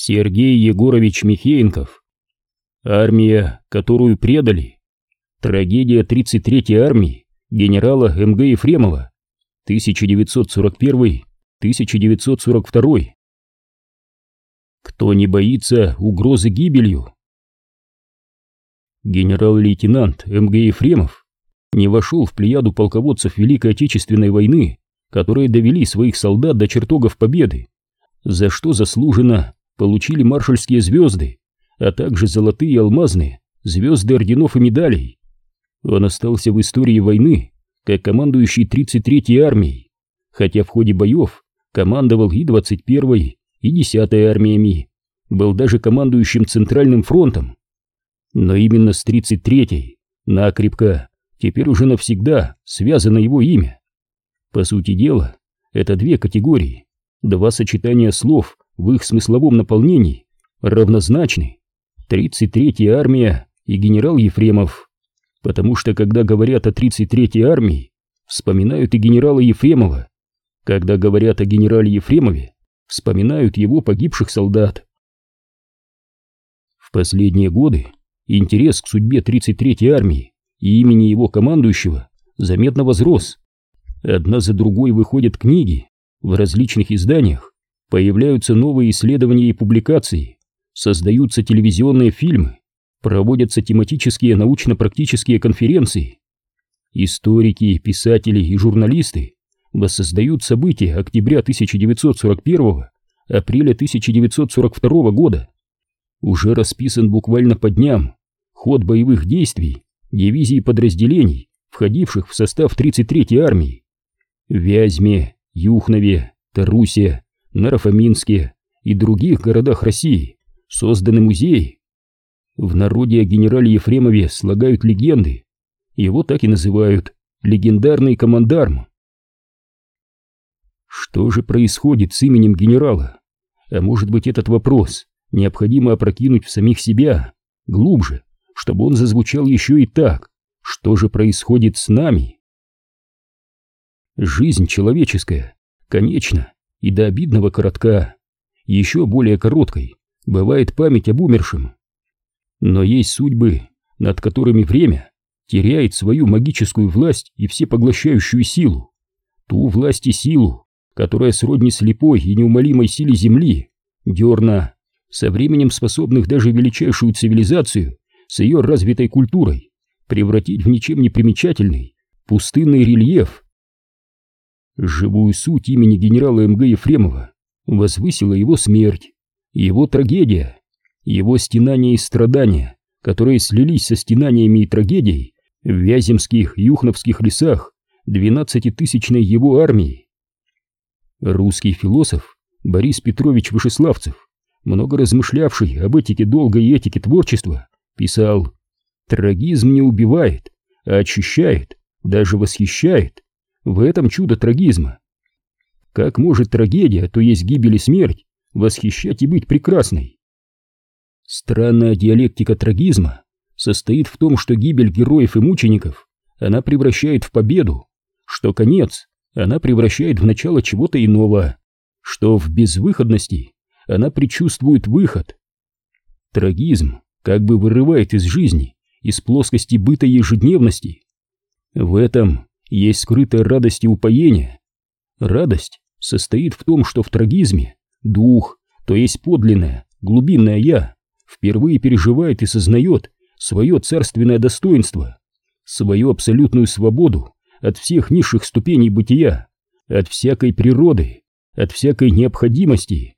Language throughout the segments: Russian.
Сергей Егорович Михеенков. Армия, которую предали. Трагедия 33-й армии генерала М.Г. Ефремова. 1941-1942. Кто не боится угрозы гибелью? Генерал-лейтенант М.Г. Ефремов не вошел в плеяду полководцев Великой Отечественной войны, которые довели своих солдат до чертогов победы, за что заслуженно получили маршальские звезды, а также золотые и алмазные звезды орденов и медалей. Он остался в истории войны как командующий 33-й армией, хотя в ходе боев командовал и 21-й, и 10-й армиями, был даже командующим Центральным фронтом. Но именно с 33-й, накрепко, теперь уже навсегда связано его имя. По сути дела, это две категории, два сочетания слов, в их смысловом наполнении равнозначны 33-я армия и генерал Ефремов, потому что когда говорят о 33-й армии, вспоминают и генерала Ефремова, когда говорят о генерале Ефремове, вспоминают его погибших солдат. В последние годы интерес к судьбе 33-й армии и имени его командующего заметно возрос. Одна за другой выходят книги в различных изданиях, Появляются новые исследования и публикации, создаются телевизионные фильмы, проводятся тематические научно-практические конференции. Историки, писатели и журналисты воссоздают события октября 1941 апреля 1942 года. Уже расписан буквально по дням ход боевых действий дивизий подразделений, входивших в состав 33-й армии. В Вязьме, Юхнове, Тарусе, Нарафаминске и других городах России созданы музеи. В народе о генерале Ефремове слагают легенды. Его так и называют «легендарный командарм». Что же происходит с именем генерала? А может быть этот вопрос необходимо опрокинуть в самих себя, глубже, чтобы он зазвучал еще и так. Что же происходит с нами? Жизнь человеческая, конечно, и до обидного коротка. Еще более короткой бывает память об умершем. Но есть судьбы, над которыми время теряет свою магическую власть и всепоглощающую силу. Ту власть и силу, которая сродни слепой и неумолимой силе Земли, дерна, со временем способных даже величайшую цивилизацию с ее развитой культурой превратить в ничем не примечательный пустынный рельеф, Живую суть имени генерала МГ Ефремова возвысила его смерть, его трагедия, его стенания и страдания, которые слились со стенаниями и трагедией в Вяземских юхновских лесах двенадцатитысячной его армии. Русский философ Борис Петрович Вышеславцев, много размышлявший об этике долга и этике творчества, писал «Трагизм не убивает, а очищает, даже восхищает, в этом чудо трагизма. Как может трагедия, то есть гибель и смерть, восхищать и быть прекрасной? Странная диалектика трагизма состоит в том, что гибель героев и мучеников она превращает в победу, что конец она превращает в начало чего-то иного, что в безвыходности она предчувствует выход. Трагизм как бы вырывает из жизни, из плоскости быта ежедневности. В этом есть скрытая радость и упоение. Радость состоит в том, что в трагизме дух, то есть подлинное, глубинное «я», впервые переживает и сознает свое царственное достоинство, свою абсолютную свободу от всех низших ступеней бытия, от всякой природы, от всякой необходимости.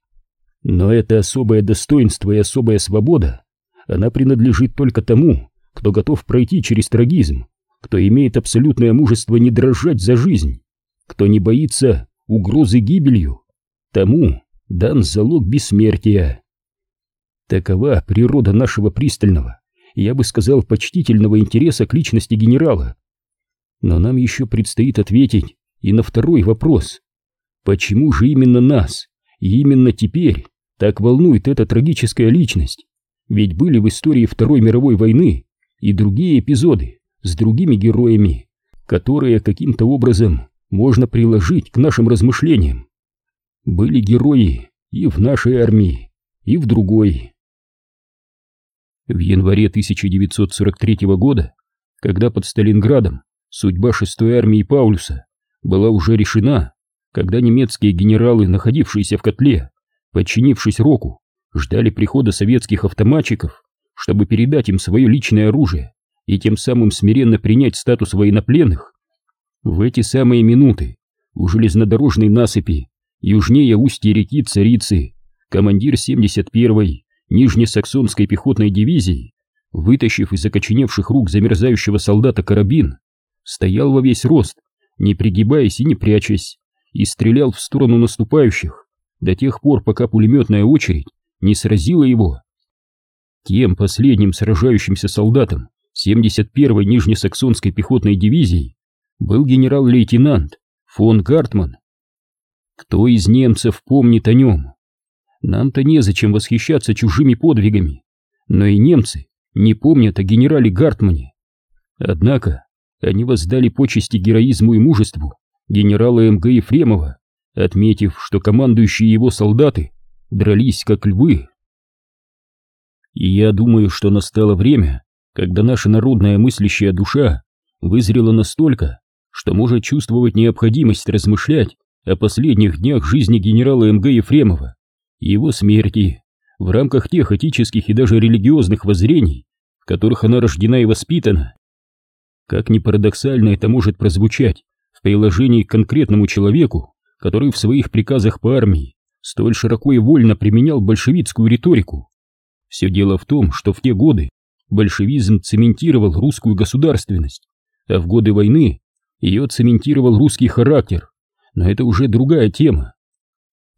Но это особое достоинство и особая свобода, она принадлежит только тому, кто готов пройти через трагизм, кто имеет абсолютное мужество не дрожать за жизнь, кто не боится угрозы гибелью, тому дан залог бессмертия. Такова природа нашего пристального, я бы сказал, почтительного интереса к личности генерала. Но нам еще предстоит ответить и на второй вопрос. Почему же именно нас, и именно теперь, так волнует эта трагическая личность? Ведь были в истории Второй мировой войны и другие эпизоды, с другими героями, которые каким-то образом можно приложить к нашим размышлениям. Были герои и в нашей армии, и в другой. В январе 1943 года, когда под Сталинградом судьба 6-й армии Паулюса была уже решена, когда немецкие генералы, находившиеся в котле, подчинившись Року, ждали прихода советских автоматчиков, чтобы передать им свое личное оружие и тем самым смиренно принять статус военнопленных, в эти самые минуты у железнодорожной насыпи южнее устья реки Царицы командир 71-й Нижнесаксонской пехотной дивизии, вытащив из окоченевших рук замерзающего солдата карабин, стоял во весь рост, не пригибаясь и не прячась, и стрелял в сторону наступающих до тех пор, пока пулеметная очередь не сразила его. Тем последним сражающимся солдатом 71-й Нижнесаксонской пехотной дивизии был генерал-лейтенант фон Гартман. Кто из немцев помнит о нем? Нам-то незачем восхищаться чужими подвигами, но и немцы не помнят о генерале Гартмане. Однако они воздали почести героизму и мужеству генерала МГ Ефремова, отметив, что командующие его солдаты дрались как львы. И я думаю, что настало время, когда наша народная мыслящая душа вызрела настолько, что может чувствовать необходимость размышлять о последних днях жизни генерала МГ Ефремова и его смерти в рамках тех этических и даже религиозных воззрений, в которых она рождена и воспитана. Как ни парадоксально это может прозвучать в приложении к конкретному человеку, который в своих приказах по армии столь широко и вольно применял большевистскую риторику. Все дело в том, что в те годы большевизм цементировал русскую государственность, а в годы войны ее цементировал русский характер, но это уже другая тема.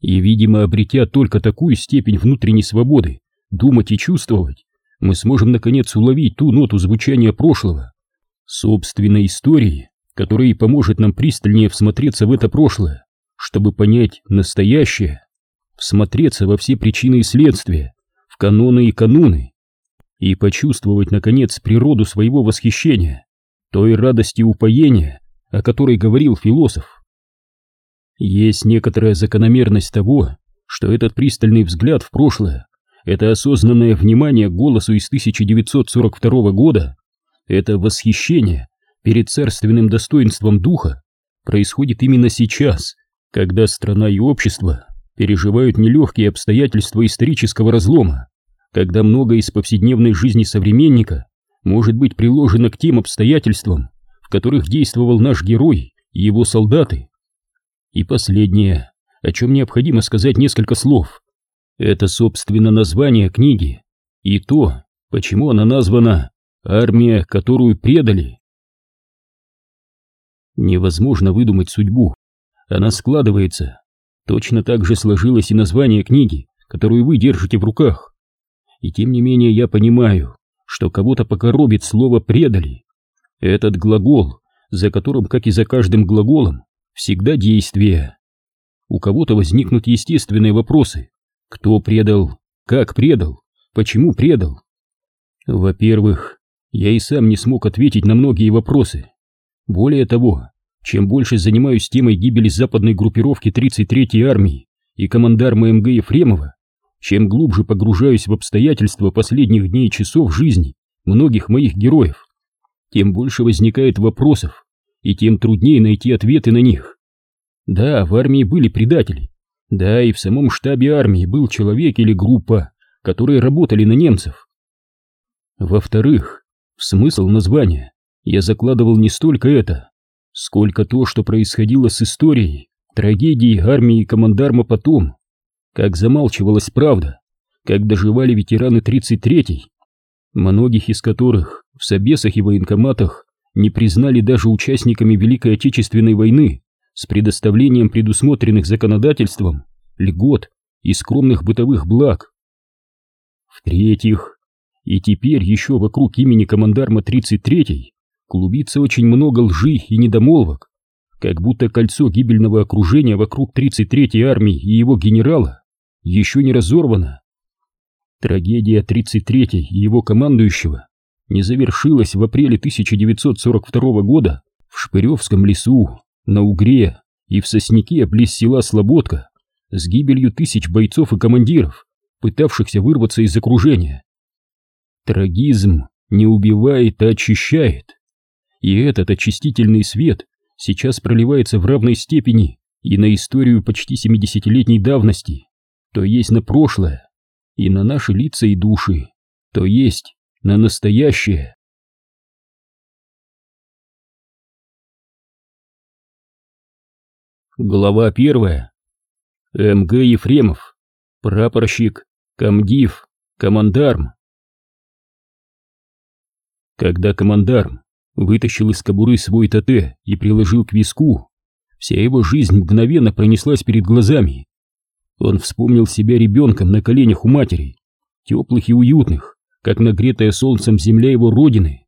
И, видимо, обретя только такую степень внутренней свободы думать и чувствовать, мы сможем наконец уловить ту ноту звучания прошлого, собственной истории, которая и поможет нам пристальнее всмотреться в это прошлое, чтобы понять настоящее, всмотреться во все причины и следствия, в каноны и кануны, и почувствовать, наконец, природу своего восхищения, той радости упоения, о которой говорил философ. Есть некоторая закономерность того, что этот пристальный взгляд в прошлое, это осознанное внимание к голосу из 1942 года, это восхищение перед царственным достоинством духа происходит именно сейчас, когда страна и общество переживают нелегкие обстоятельства исторического разлома, когда многое из повседневной жизни современника может быть приложено к тем обстоятельствам, которых действовал наш герой и его солдаты. И последнее, о чем необходимо сказать несколько слов, это, собственно, название книги и то, почему она названа «Армия, которую предали». Невозможно выдумать судьбу, она складывается. Точно так же сложилось и название книги, которую вы держите в руках. И тем не менее я понимаю, что кого-то покоробит слово «предали». Этот глагол, за которым, как и за каждым глаголом, всегда действие. У кого-то возникнут естественные вопросы. Кто предал? Как предал? Почему предал? Во-первых, я и сам не смог ответить на многие вопросы. Более того, чем больше занимаюсь темой гибели западной группировки 33-й армии и командарма МГ Ефремова, чем глубже погружаюсь в обстоятельства последних дней и часов жизни многих моих героев, тем больше возникает вопросов, и тем труднее найти ответы на них. Да, в армии были предатели. Да, и в самом штабе армии был человек или группа, которые работали на немцев. Во-вторых, в смысл названия я закладывал не столько это, сколько то, что происходило с историей, трагедией армии и командарма потом, как замалчивалась правда, как доживали ветераны 33-й, многих из которых в собесах и военкоматах не признали даже участниками Великой Отечественной войны с предоставлением предусмотренных законодательством льгот и скромных бытовых благ. В-третьих, и теперь еще вокруг имени командарма 33-й клубится очень много лжи и недомолвок, как будто кольцо гибельного окружения вокруг 33-й армии и его генерала еще не разорвано. Трагедия 33-й и его командующего не завершилась в апреле 1942 года в Шпыревском лесу, на Угре и в Сосняке близ села Слободка с гибелью тысяч бойцов и командиров, пытавшихся вырваться из окружения. Трагизм не убивает, а очищает. И этот очистительный свет сейчас проливается в равной степени и на историю почти 70-летней давности, то есть на прошлое, и на наши лица и души, то есть на настоящее. Глава первая. МГ Ефремов. Прапорщик. Комдив. Командарм. Когда командарм вытащил из кобуры свой ТТ и приложил к виску, вся его жизнь мгновенно пронеслась перед глазами. Он вспомнил себя ребенком на коленях у матери, теплых и уютных, как нагретая солнцем земля его родины.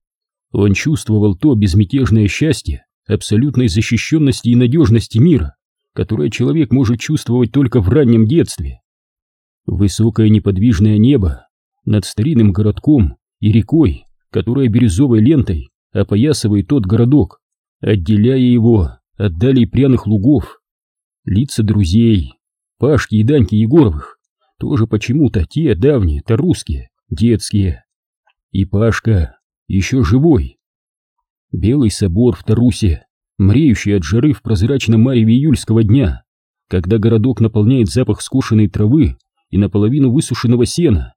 Он чувствовал то безмятежное счастье, абсолютной защищенности и надежности мира, которое человек может чувствовать только в раннем детстве. Высокое неподвижное небо над старинным городком и рекой, которая бирюзовой лентой опоясывает тот городок, отделяя его от далей пряных лугов. Лица друзей, Пашки и Даньки Егоровых, тоже почему-то те давние-то русские, детские. И Пашка еще живой. Белый собор в Тарусе, мреющий от жары в прозрачном мареве июльского дня, когда городок наполняет запах скошенной травы и наполовину высушенного сена.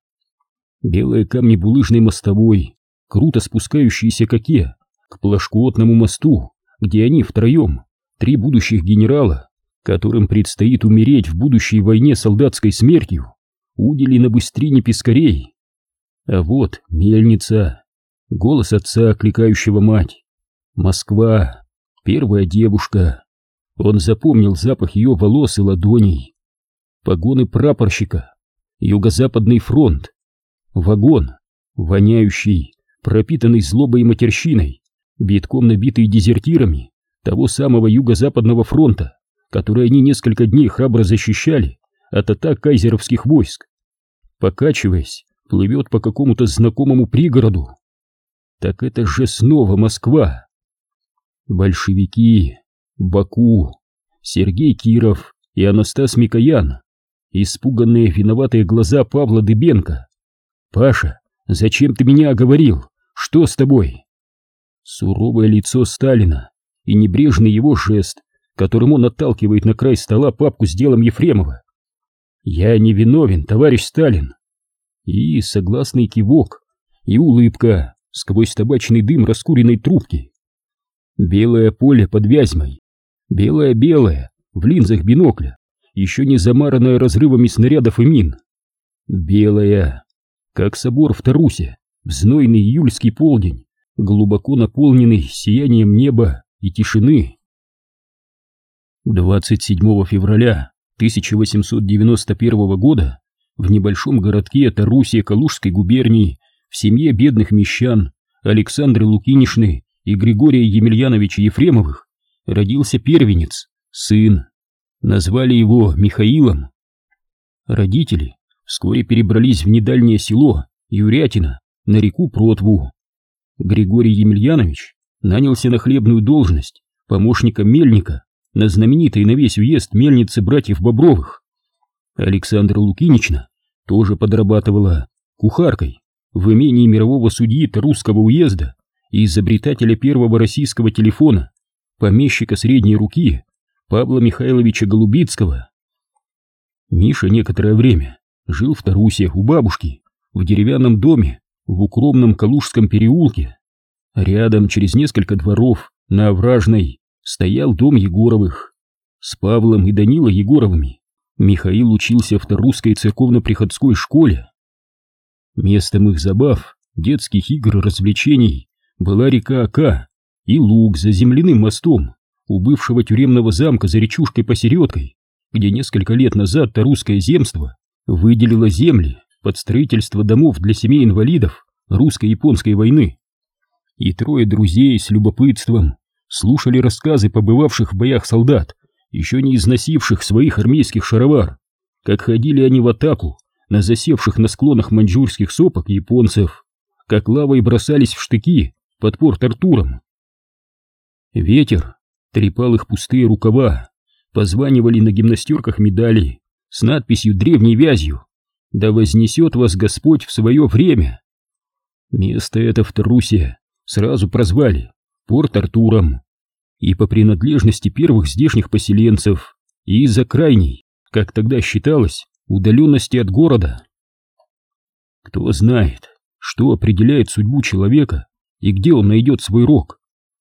Белые камни булыжной мостовой, круто спускающиеся к оке, к плашкотному мосту, где они втроем, три будущих генерала, которым предстоит умереть в будущей войне солдатской смертью, удели на быстрине пескарей. А вот мельница, голос отца, окликающего мать. Москва, первая девушка. Он запомнил запах ее волос и ладоней. Погоны прапорщика, юго-западный фронт, вагон, воняющий, пропитанный злобой и матерщиной, битком набитый дезертирами того самого юго-западного фронта, который они несколько дней храбро защищали от атак кайзеровских войск. Покачиваясь, плывет по какому-то знакомому пригороду. Так это же снова Москва. Большевики, Баку, Сергей Киров и Анастас Микоян, испуганные виноватые глаза Павла Дыбенко. «Паша, зачем ты меня оговорил? Что с тобой?» Суровое лицо Сталина и небрежный его жест, которым он отталкивает на край стола папку с делом Ефремова. «Я не виновен, товарищ Сталин!» И согласный кивок, и улыбка сквозь табачный дым раскуренной трубки. Белое поле под Вязьмой, белое-белое, в линзах бинокля, еще не замаранное разрывами снарядов и мин. Белое, как собор в Тарусе, в знойный июльский полдень, глубоко наполненный сиянием неба и тишины. 27 февраля 1891 года в небольшом городке Тарусия Калужской губернии в семье бедных мещан Александры Лукинишны и Григория Емельяновича Ефремовых родился первенец, сын. Назвали его Михаилом. Родители вскоре перебрались в недальнее село Юрятино на реку Протву. Григорий Емельянович нанялся на хлебную должность помощника мельника на знаменитой на весь уезд мельнице братьев Бобровых. Александра Лукинична тоже подрабатывала кухаркой в имении мирового судьи русского уезда и изобретателя первого российского телефона, помещика средней руки Павла Михайловича Голубицкого. Миша некоторое время жил в Тарусе у бабушки, в деревянном доме в укромном Калужском переулке. Рядом, через несколько дворов, на Овражной, стоял дом Егоровых. С Павлом и Данила Егоровыми Михаил учился в Тарусской церковно-приходской школе. Местом их забав, детских игр и развлечений была река Ака и луг за земляным мостом у бывшего тюремного замка за речушкой посередкой, где несколько лет назад Тарусское земство выделило земли под строительство домов для семей инвалидов русско-японской войны. И трое друзей с любопытством слушали рассказы побывавших в боях солдат, еще не износивших своих армейских шаровар, как ходили они в атаку на засевших на склонах маньчжурских сопок японцев, как лавой бросались в штыки под порт Артуром. Ветер трепал их пустые рукава, позванивали на гимнастерках медали с надписью древней вязью да вознесет вас Господь в свое время. Место это в Тарусе сразу прозвали Порт-Артуром, и по принадлежности первых здешних поселенцев, и из-за крайней, как тогда считалось, удаленности от города. Кто знает, что определяет судьбу человека и где он найдет свой рок.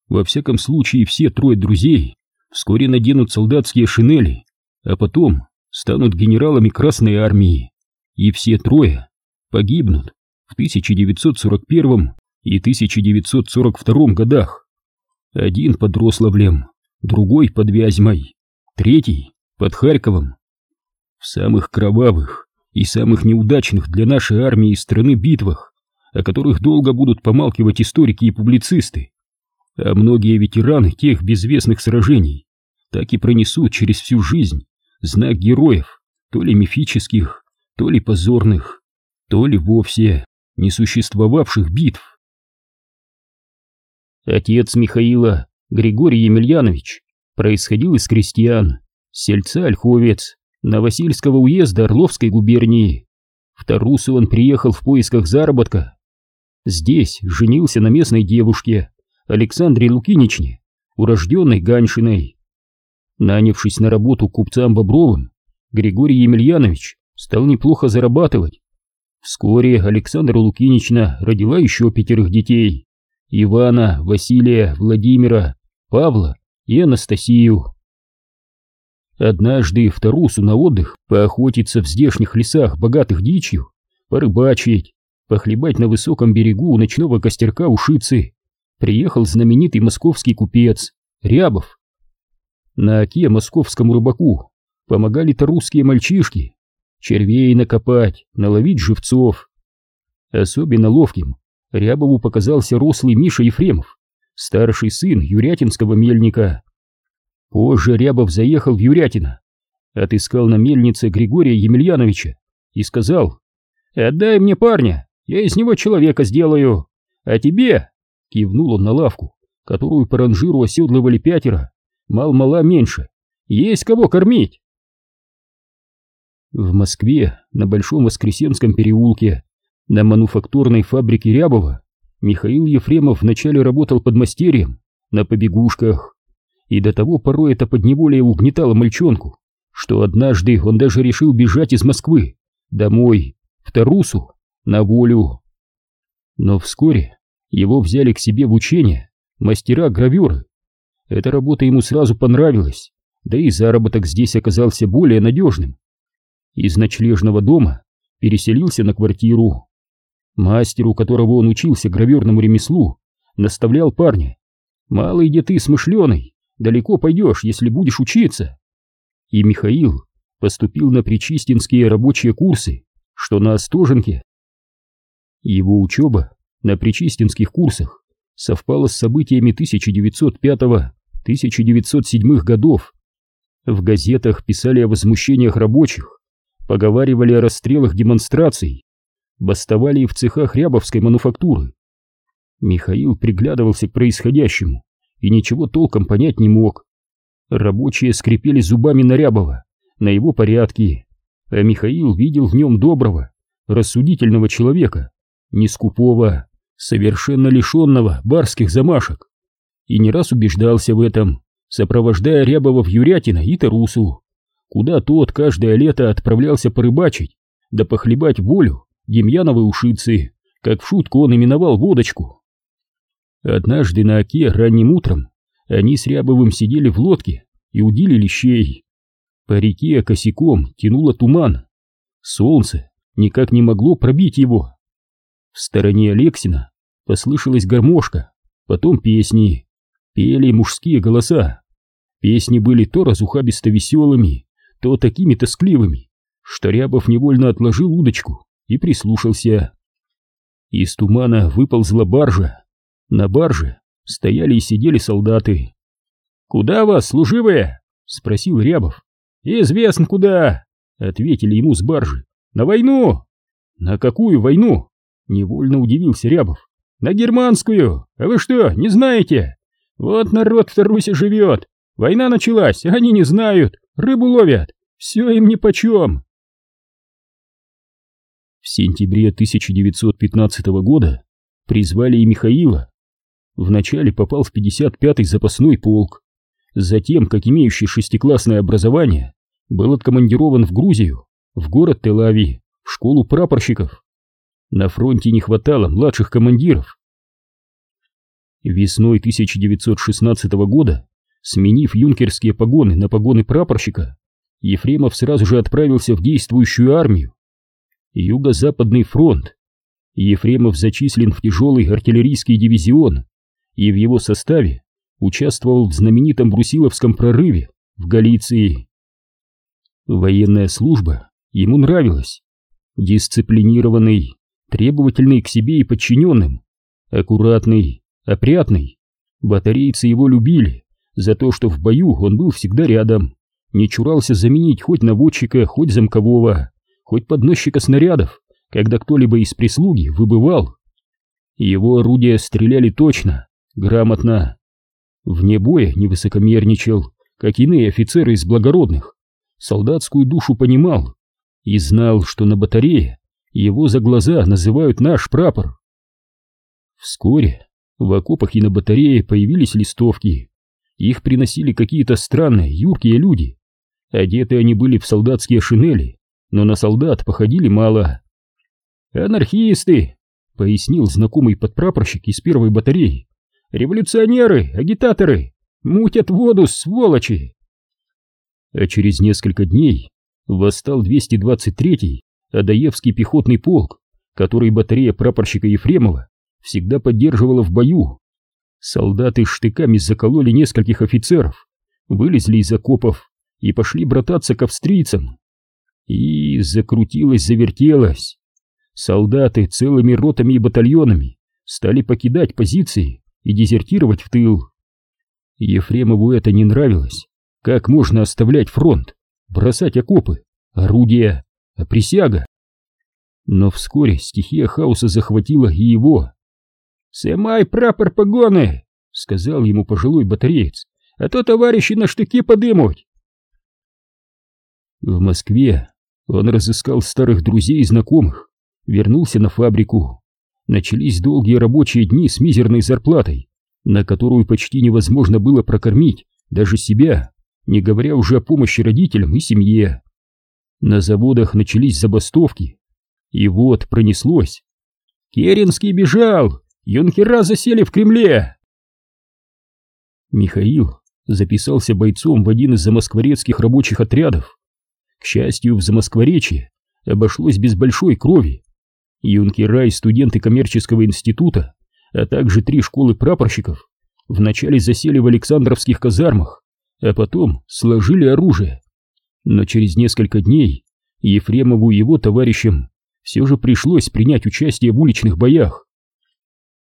Во всяком случае, все трое друзей вскоре наденут солдатские шинели, а потом станут генералами Красной Армии, и все трое погибнут в 1941 и 1942 годах. Один под Рославлем, другой под Вязьмой, третий под Харьковом. В самых кровавых и самых неудачных для нашей армии и страны битвах, о которых долго будут помалкивать историки и публицисты, а многие ветераны тех безвестных сражений так и пронесут через всю жизнь знак героев, то ли мифических, то ли позорных, то ли вовсе не существовавших битв. Отец Михаила, Григорий Емельянович, происходил из крестьян, сельца Ольховец, Новосильского уезда Орловской губернии. В Тарусу он приехал в поисках заработка. Здесь женился на местной девушке, Александре Лукиничне, урожденной Ганшиной. Нанявшись на работу купцам Бобровым, Григорий Емельянович стал неплохо зарабатывать. Вскоре Александра Лукинична родила еще пятерых детей. Ивана, Василия, Владимира, Павла и Анастасию. Однажды в Тарусу на отдых поохотиться в здешних лесах, богатых дичью, порыбачить, похлебать на высоком берегу у ночного костерка ушицы, приехал знаменитый московский купец Рябов. На оке московскому рыбаку помогали-то русские мальчишки, червей накопать, наловить живцов. Особенно ловким Рябову показался рослый Миша Ефремов, старший сын Юрятинского мельника. Позже Рябов заехал в Юрятино, отыскал на мельнице Григория Емельяновича и сказал, «Отдай мне парня, я из него человека сделаю, а тебе...» Кивнул он на лавку, которую по ранжиру оседлывали пятеро, мал-мала меньше. Есть кого кормить. В Москве, на Большом Воскресенском переулке, на мануфактурной фабрике Рябова, Михаил Ефремов вначале работал под мастерьем, на побегушках, и до того порой это подневолие угнетало мальчонку, что однажды он даже решил бежать из Москвы, домой, в Тарусу, на волю. Но вскоре его взяли к себе в учение мастера-гравюры. Эта работа ему сразу понравилась, да и заработок здесь оказался более надежным. Из ночлежного дома переселился на квартиру. Мастер, у которого он учился гравюрному ремеслу, наставлял парня. «Малый где ты смышленый, далеко пойдешь, если будешь учиться». И Михаил поступил на причистинские рабочие курсы, что на Остоженке. Его учеба на причистинских курсах совпало с событиями 1905-1907 годов. В газетах писали о возмущениях рабочих, поговаривали о расстрелах демонстраций, бастовали и в цехах рябовской мануфактуры. Михаил приглядывался к происходящему и ничего толком понять не мог. Рабочие скрипели зубами на Рябова, на его порядки, а Михаил видел в нем доброго, рассудительного человека, не скупого, совершенно лишенного барских замашек, и не раз убеждался в этом, сопровождая Рябова в Юрятино и Тарусу, куда тот каждое лето отправлялся порыбачить, да похлебать волю Демьяновой ушицы, как в шутку он именовал водочку. Однажды на оке ранним утром они с Рябовым сидели в лодке и удили лещей. По реке косяком тянуло туман. Солнце никак не могло пробить его. В стороне Алексина послышалась гармошка, потом песни. Пели мужские голоса. Песни были то разухабисто веселыми, то такими тоскливыми, что Рябов невольно отложил удочку и прислушался. Из тумана выползла баржа. На барже стояли и сидели солдаты. «Куда вас, служивые?» — спросил Рябов. «Известно куда!» — ответили ему с баржи. «На войну!» «На какую войну?» Невольно удивился Рябов. На германскую! А вы что, не знаете? Вот народ в Тарусе живет. Война началась, а они не знают. Рыбу ловят. Все им нипочем. В сентябре 1915 года призвали и Михаила. Вначале попал в 55-й запасной полк, затем, как имеющий шестиклассное образование, был откомандирован в Грузию, в город Телави, в школу прапорщиков. На фронте не хватало младших командиров. Весной 1916 года, сменив юнкерские погоны на погоны прапорщика, Ефремов сразу же отправился в действующую армию. Юго-Западный фронт. Ефремов зачислен в тяжелый артиллерийский дивизион и в его составе участвовал в знаменитом Брусиловском прорыве в Галиции. Военная служба ему нравилась. Дисциплинированный, требовательный к себе и подчиненным, аккуратный, опрятный. Батарейцы его любили за то, что в бою он был всегда рядом, не чурался заменить хоть наводчика, хоть замкового, хоть подносчика снарядов, когда кто-либо из прислуги выбывал. Его орудия стреляли точно, грамотно. Вне боя не высокомерничал, как иные офицеры из благородных. Солдатскую душу понимал и знал, что на батарее его за глаза называют наш прапор. Вскоре в окопах и на батарее появились листовки. Их приносили какие-то странные, юркие люди. Одеты они были в солдатские шинели, но на солдат походили мало. «Анархисты!» — пояснил знакомый подпрапорщик из первой батареи. «Революционеры, агитаторы! Мутят воду, сволочи!» А через несколько дней восстал 223-й Адаевский пехотный полк, который батарея прапорщика Ефремова всегда поддерживала в бою. Солдаты штыками закололи нескольких офицеров, вылезли из окопов и пошли брататься к австрийцам. И закрутилось-завертелось. Солдаты целыми ротами и батальонами стали покидать позиции и дезертировать в тыл. Ефремову это не нравилось. Как можно оставлять фронт, бросать окопы, орудия, а присяга? Но вскоре стихия хаоса захватила и его. «Сымай прапор погоны!» — сказал ему пожилой батареец. «А то товарищи на штыки подымут!» В Москве он разыскал старых друзей и знакомых, вернулся на фабрику. Начались долгие рабочие дни с мизерной зарплатой, на которую почти невозможно было прокормить даже себя не говоря уже о помощи родителям и семье. На заводах начались забастовки, и вот пронеслось. «Керенский бежал! Юнкера засели в Кремле!» Михаил записался бойцом в один из замоскворецких рабочих отрядов. К счастью, в Замоскворечье обошлось без большой крови. Юнкера студенты коммерческого института, а также три школы прапорщиков вначале засели в Александровских казармах, а потом сложили оружие. Но через несколько дней Ефремову и его товарищам все же пришлось принять участие в уличных боях.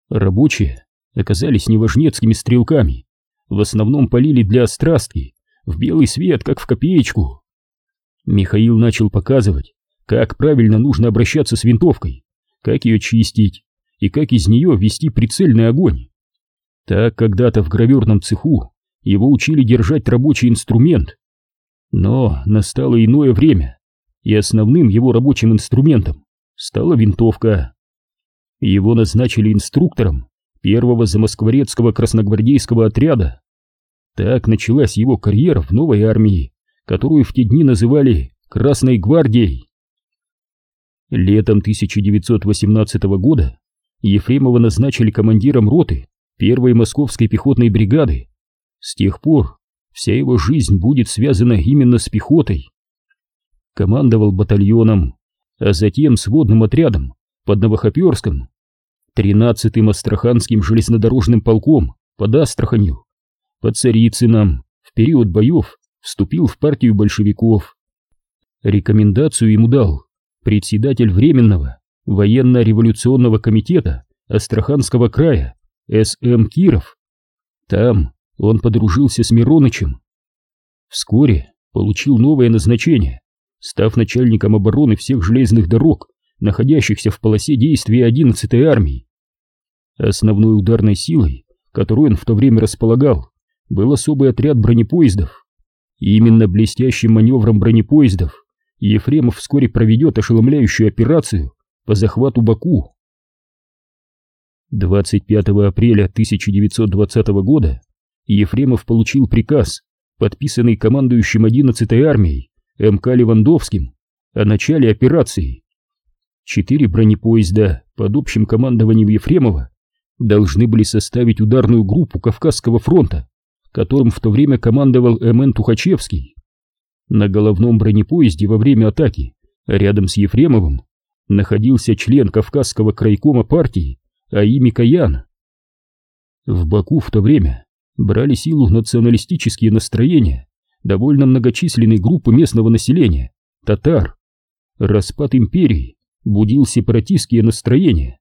Рабочие оказались неважнецкими стрелками, в основном полили для острастки, в белый свет, как в копеечку. Михаил начал показывать, как правильно нужно обращаться с винтовкой, как ее чистить и как из нее вести прицельный огонь. Так когда-то в граверном цеху его учили держать рабочий инструмент. Но настало иное время, и основным его рабочим инструментом стала винтовка. Его назначили инструктором первого замоскворецкого красногвардейского отряда. Так началась его карьера в новой армии, которую в те дни называли Красной гвардией. Летом 1918 года Ефремова назначили командиром роты первой московской пехотной бригады с тех пор вся его жизнь будет связана именно с пехотой. Командовал батальоном, а затем сводным отрядом под Новохоперском, 13-м Астраханским железнодорожным полком под Астраханью, под Царицыном в период боев вступил в партию большевиков. Рекомендацию ему дал председатель Временного военно-революционного комитета Астраханского края С.М. Киров. Там он подружился с Миронычем. Вскоре получил новое назначение, став начальником обороны всех железных дорог, находящихся в полосе действия 11-й армии. Основной ударной силой, которую он в то время располагал, был особый отряд бронепоездов. И именно блестящим маневром бронепоездов Ефремов вскоре проведет ошеломляющую операцию по захвату Баку. 25 апреля 1920 года Ефремов получил приказ, подписанный командующим 11-й армией МК Левандовским, о начале операции. Четыре бронепоезда под общим командованием Ефремова должны были составить ударную группу Кавказского фронта, которым в то время командовал М.Н. Тухачевский. На головном бронепоезде во время атаки, рядом с Ефремовым, находился член Кавказского крайкома партии Аими Каян. В Баку в то время брали силу националистические настроения довольно многочисленной группы местного населения, татар. Распад империи будил сепаратистские настроения.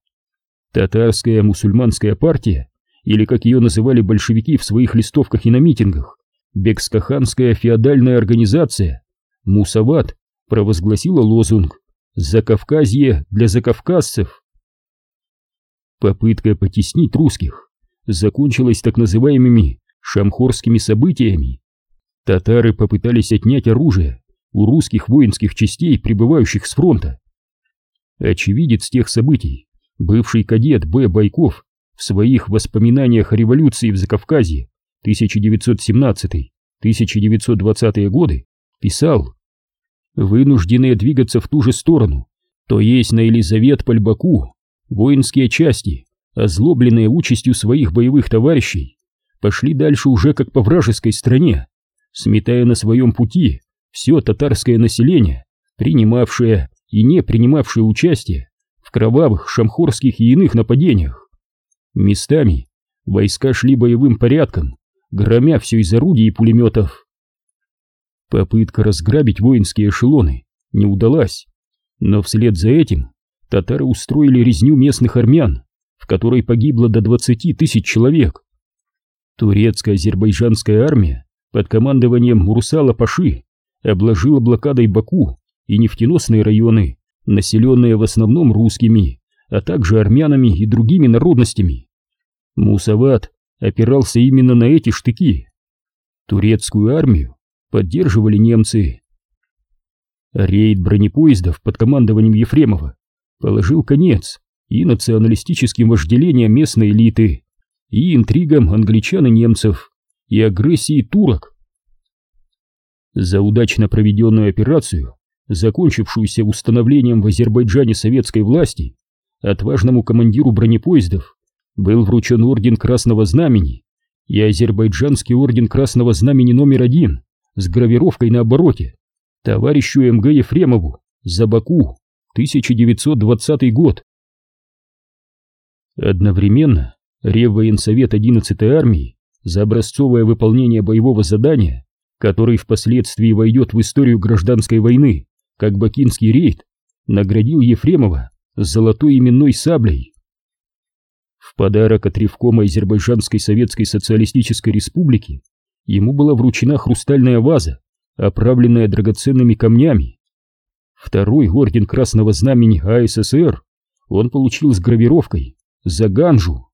Татарская мусульманская партия, или как ее называли большевики в своих листовках и на митингах, Бекскаханская феодальная организация, Мусават, провозгласила лозунг «Закавказье для закавказцев». Попытка потеснить русских закончилась так называемыми шамхорскими событиями. Татары попытались отнять оружие у русских воинских частей, прибывающих с фронта. Очевидец тех событий, бывший кадет Б. Байков, в своих воспоминаниях о революции в Закавказье 1917-1920 годы писал «Вынужденные двигаться в ту же сторону, то есть на Елизавет-Пальбаку, воинские части, озлобленные участью своих боевых товарищей, пошли дальше уже как по вражеской стране, сметая на своем пути все татарское население, принимавшее и не принимавшее участие в кровавых шамхорских и иных нападениях. Местами войска шли боевым порядком, громя все из орудий и пулеметов. Попытка разграбить воинские эшелоны не удалась, но вслед за этим татары устроили резню местных армян, в которой погибло до 20 тысяч человек. Турецкая азербайджанская армия под командованием Мурсала Паши обложила блокадой Баку и нефтеносные районы, населенные в основном русскими, а также армянами и другими народностями. Мусават опирался именно на эти штыки. Турецкую армию поддерживали немцы. Рейд бронепоездов под командованием Ефремова положил конец и националистическим вожделениям местной элиты, и интригам англичан и немцев, и агрессии турок. За удачно проведенную операцию, закончившуюся установлением в Азербайджане советской власти, отважному командиру бронепоездов был вручен орден Красного Знамени и азербайджанский орден Красного Знамени номер один с гравировкой на обороте товарищу МГ Ефремову за Баку, 1920 год. Одновременно Реввоенсовет 11-й армии за образцовое выполнение боевого задания который впоследствии войдет в историю гражданской войны, как бакинский рейд, наградил Ефремова золотой именной саблей. В подарок от Ревкома Азербайджанской Советской Социалистической Республики ему была вручена хрустальная ваза, оправленная драгоценными камнями. Второй орден Красного Знамени АССР он получил с гравировкой за Ганжу.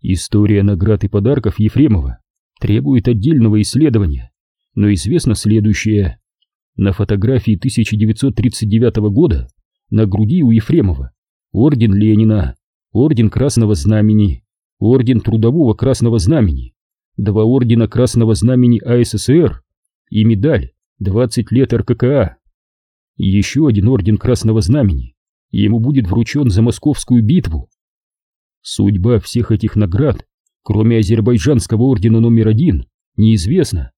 История наград и подарков Ефремова требует отдельного исследования, но известно следующее. На фотографии 1939 года на груди у Ефремова орден Ленина, орден Красного Знамени, орден Трудового Красного Знамени, два ордена Красного Знамени АССР и медаль 20 лет РККА. Еще один орден Красного Знамени ему будет вручен за Московскую битву. Судьба всех этих наград кроме азербайджанского ордена номер один, неизвестно.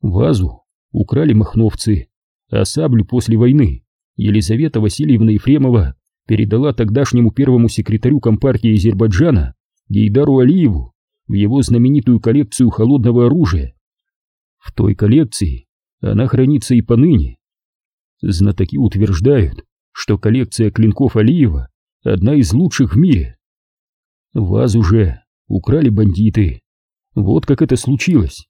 Вазу украли махновцы, а саблю после войны Елизавета Васильевна Ефремова передала тогдашнему первому секретарю Компартии Азербайджана Гейдару Алиеву в его знаменитую коллекцию холодного оружия. В той коллекции она хранится и поныне. Знатоки утверждают, что коллекция клинков Алиева одна из лучших в мире. Вазу же украли бандиты. Вот как это случилось.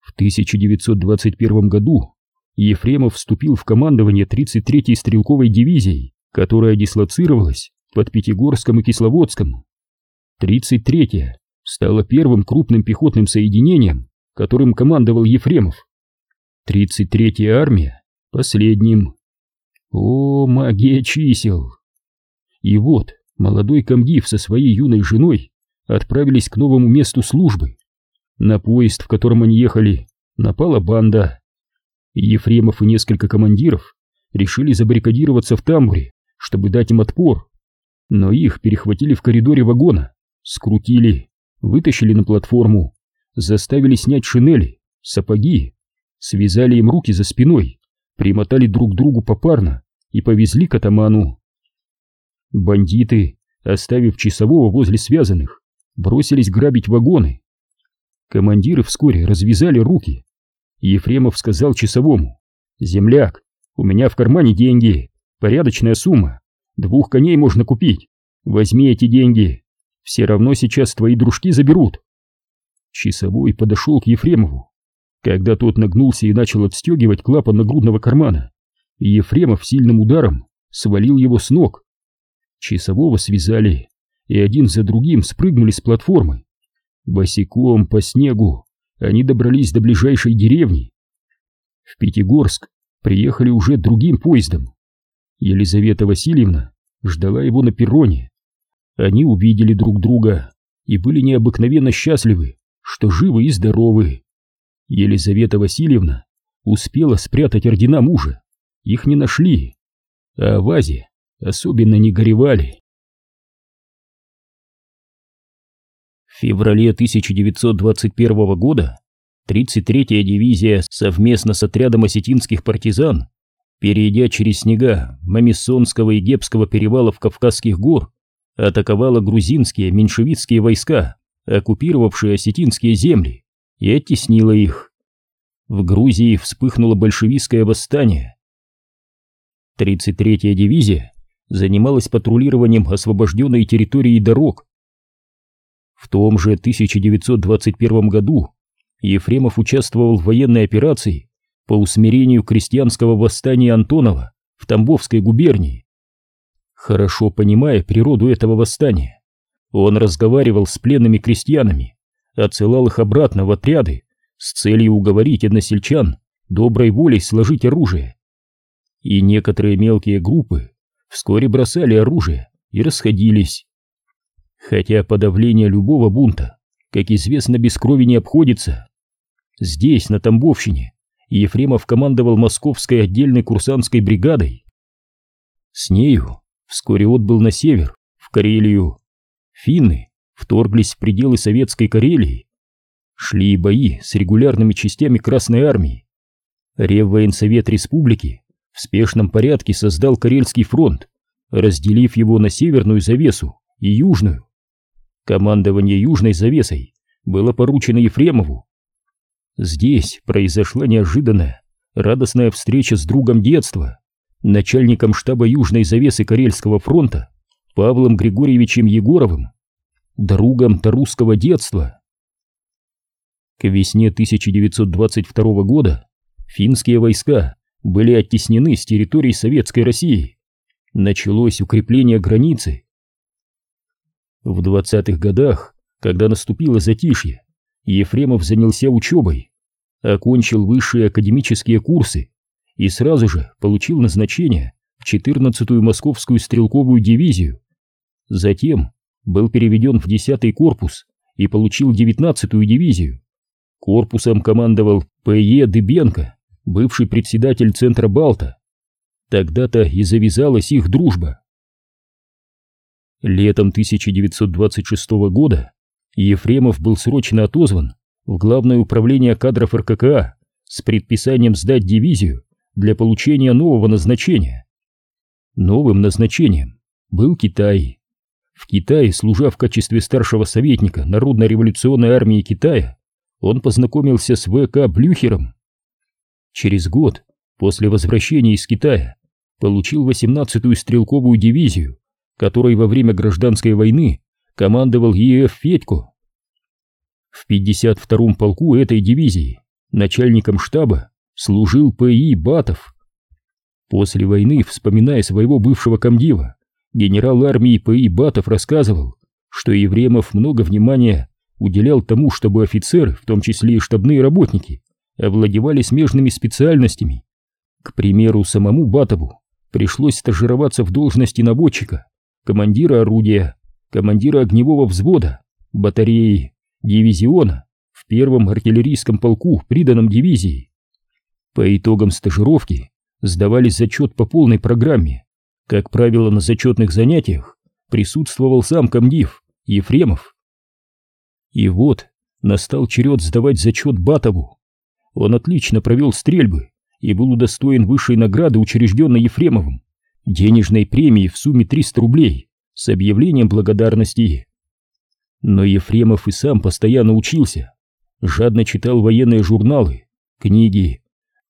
В 1921 году Ефремов вступил в командование 33-й стрелковой дивизией, которая дислоцировалась под Пятигорском и Кисловодском. 33-я стала первым крупным пехотным соединением, которым командовал Ефремов. 33-я армия — последним. О, магия чисел! И вот молодой комдив со своей юной женой отправились к новому месту службы. На поезд, в котором они ехали, напала банда. Ефремов и несколько командиров решили забаррикадироваться в тамбуре, чтобы дать им отпор. Но их перехватили в коридоре вагона, скрутили, вытащили на платформу, заставили снять шинели, сапоги, связали им руки за спиной, примотали друг другу попарно и повезли к атаману. Бандиты, оставив часового возле связанных, бросились грабить вагоны. Командиры вскоре развязали руки. Ефремов сказал часовому, «Земляк, у меня в кармане деньги, порядочная сумма, двух коней можно купить, возьми эти деньги, все равно сейчас твои дружки заберут». Часовой подошел к Ефремову. Когда тот нагнулся и начал отстегивать клапан нагрудного кармана, Ефремов сильным ударом свалил его с ног. Часового связали, и один за другим спрыгнули с платформы. Босиком по снегу они добрались до ближайшей деревни. В Пятигорск приехали уже другим поездом. Елизавета Васильевна ждала его на перроне. Они увидели друг друга и были необыкновенно счастливы, что живы и здоровы. Елизавета Васильевна успела спрятать ордена мужа, их не нашли, а в Азе особенно не горевали. Феврале 1921 года 33-я дивизия совместно с отрядом осетинских партизан, перейдя через снега Мамиссонского и Гепского перевалов Кавказских гор, атаковала грузинские меньшевистские войска, оккупировавшие осетинские земли, и оттеснила их. В Грузии вспыхнуло большевистское восстание. 33-я дивизия занималась патрулированием освобожденной территории дорог. В том же 1921 году Ефремов участвовал в военной операции по усмирению крестьянского восстания Антонова в Тамбовской губернии. Хорошо понимая природу этого восстания, он разговаривал с пленными крестьянами, отсылал их обратно в отряды с целью уговорить односельчан доброй волей сложить оружие. И некоторые мелкие группы вскоре бросали оружие и расходились. Хотя подавление любого бунта, как известно, без крови не обходится. Здесь, на Тамбовщине, Ефремов командовал московской отдельной курсантской бригадой. С нею вскоре отбыл на север, в Карелию. Финны вторглись в пределы советской Карелии. Шли бои с регулярными частями Красной Армии. Реввоенсовет Республики в спешном порядке создал Карельский фронт, разделив его на северную завесу и южную. Командование южной завесой было поручено Ефремову. Здесь произошла неожиданная, радостная встреча с другом детства, начальником штаба южной завесы Карельского фронта Павлом Григорьевичем Егоровым, другом-то русского детства. К весне 1922 года финские войска были оттеснены с территории Советской России. Началось укрепление границы. В 20-х годах, когда наступило затишье, Ефремов занялся учебой, окончил высшие академические курсы и сразу же получил назначение в 14-ю Московскую стрелковую дивизию. Затем был переведен в 10-й корпус и получил 19-ю дивизию. Корпусом командовал П.Е. Дыбенко бывший председатель Центробалта. Тогда-то и завязалась их дружба. Летом 1926 года Ефремов был срочно отозван в Главное управление кадров РККА с предписанием сдать дивизию для получения нового назначения. Новым назначением был Китай. В Китае, служа в качестве старшего советника Народно-революционной армии Китая, он познакомился с В.К. Блюхером, Через год, после возвращения из Китая, получил 18-ю стрелковую дивизию, которой во время гражданской войны командовал Е.Ф. Федько. В 52-м полку этой дивизии начальником штаба служил П.И. Батов. После войны, вспоминая своего бывшего комдива, генерал армии П.И. Батов рассказывал, что Евремов много внимания уделял тому, чтобы офицеры, в том числе и штабные работники, овладевали смежными специальностями. К примеру, самому Батову пришлось стажироваться в должности наводчика, командира орудия, командира огневого взвода, батареи, дивизиона в первом артиллерийском полку, приданном дивизии. По итогам стажировки сдавались зачет по полной программе. Как правило, на зачетных занятиях присутствовал сам комдив Ефремов. И вот настал черед сдавать зачет Батову. Он отлично провел стрельбы и был удостоен высшей награды, учрежденной Ефремовым, денежной премии в сумме 300 рублей с объявлением благодарности. Но Ефремов и сам постоянно учился, жадно читал военные журналы, книги,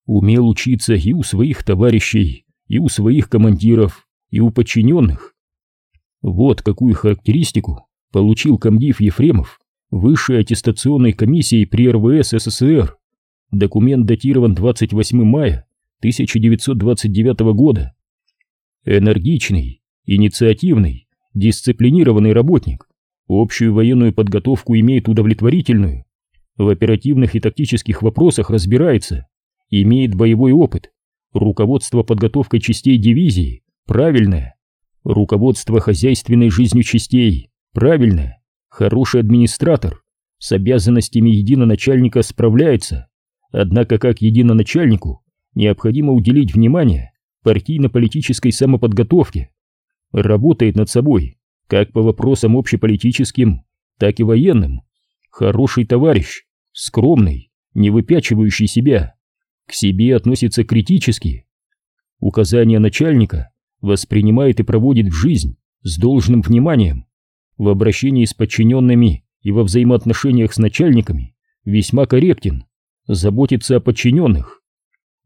умел учиться и у своих товарищей, и у своих командиров, и у подчиненных. Вот какую характеристику получил комдив Ефремов высшей аттестационной комиссией при РВС СССР. Документ датирован 28 мая 1929 года. Энергичный, инициативный, дисциплинированный работник, общую военную подготовку имеет удовлетворительную, в оперативных и тактических вопросах разбирается, имеет боевой опыт, руководство подготовкой частей дивизии правильное, руководство хозяйственной жизнью частей правильное, хороший администратор, с обязанностями единоначальника справляется, однако как единоначальнику необходимо уделить внимание партийно-политической самоподготовке, работает над собой как по вопросам общеполитическим, так и военным, хороший товарищ, скромный, не выпячивающий себя, к себе относится критически, указания начальника воспринимает и проводит в жизнь с должным вниманием, в обращении с подчиненными и во взаимоотношениях с начальниками весьма корректен, заботится о подчиненных.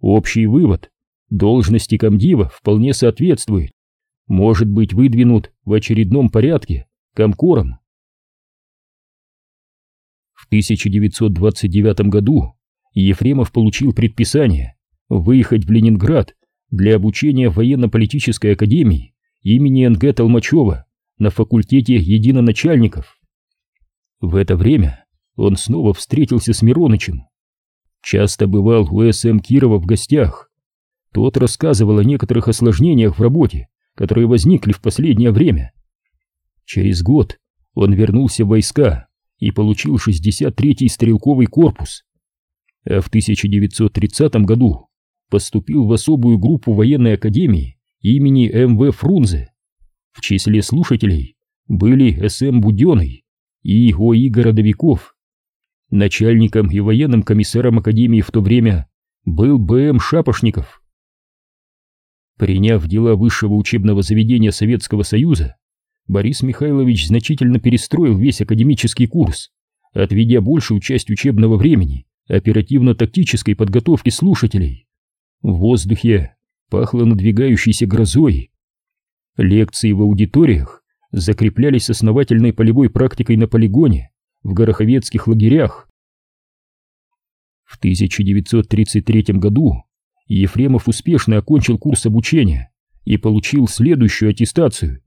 Общий вывод – должности комдива вполне соответствует, может быть выдвинут в очередном порядке комкором. В 1929 году Ефремов получил предписание выехать в Ленинград для обучения в военно-политической академии имени Н.Г. Толмачева на факультете единоначальников. В это время он снова встретился с Миронычем. Часто бывал у С.М. Кирова в гостях. Тот рассказывал о некоторых осложнениях в работе, которые возникли в последнее время. Через год он вернулся в войска и получил 63-й стрелковый корпус. А в 1930 году поступил в особую группу военной академии имени М.В. Фрунзе. В числе слушателей были С.М. Буденный и О.И. Городовиков. Начальником и военным комиссаром академии в то время был Б.М. Шапошников. Приняв дела высшего учебного заведения Советского Союза, Борис Михайлович значительно перестроил весь академический курс, отведя большую часть учебного времени оперативно-тактической подготовки слушателей. В воздухе пахло надвигающейся грозой. Лекции в аудиториях закреплялись основательной полевой практикой на полигоне в гороховецких лагерях. В 1933 году Ефремов успешно окончил курс обучения и получил следующую аттестацию.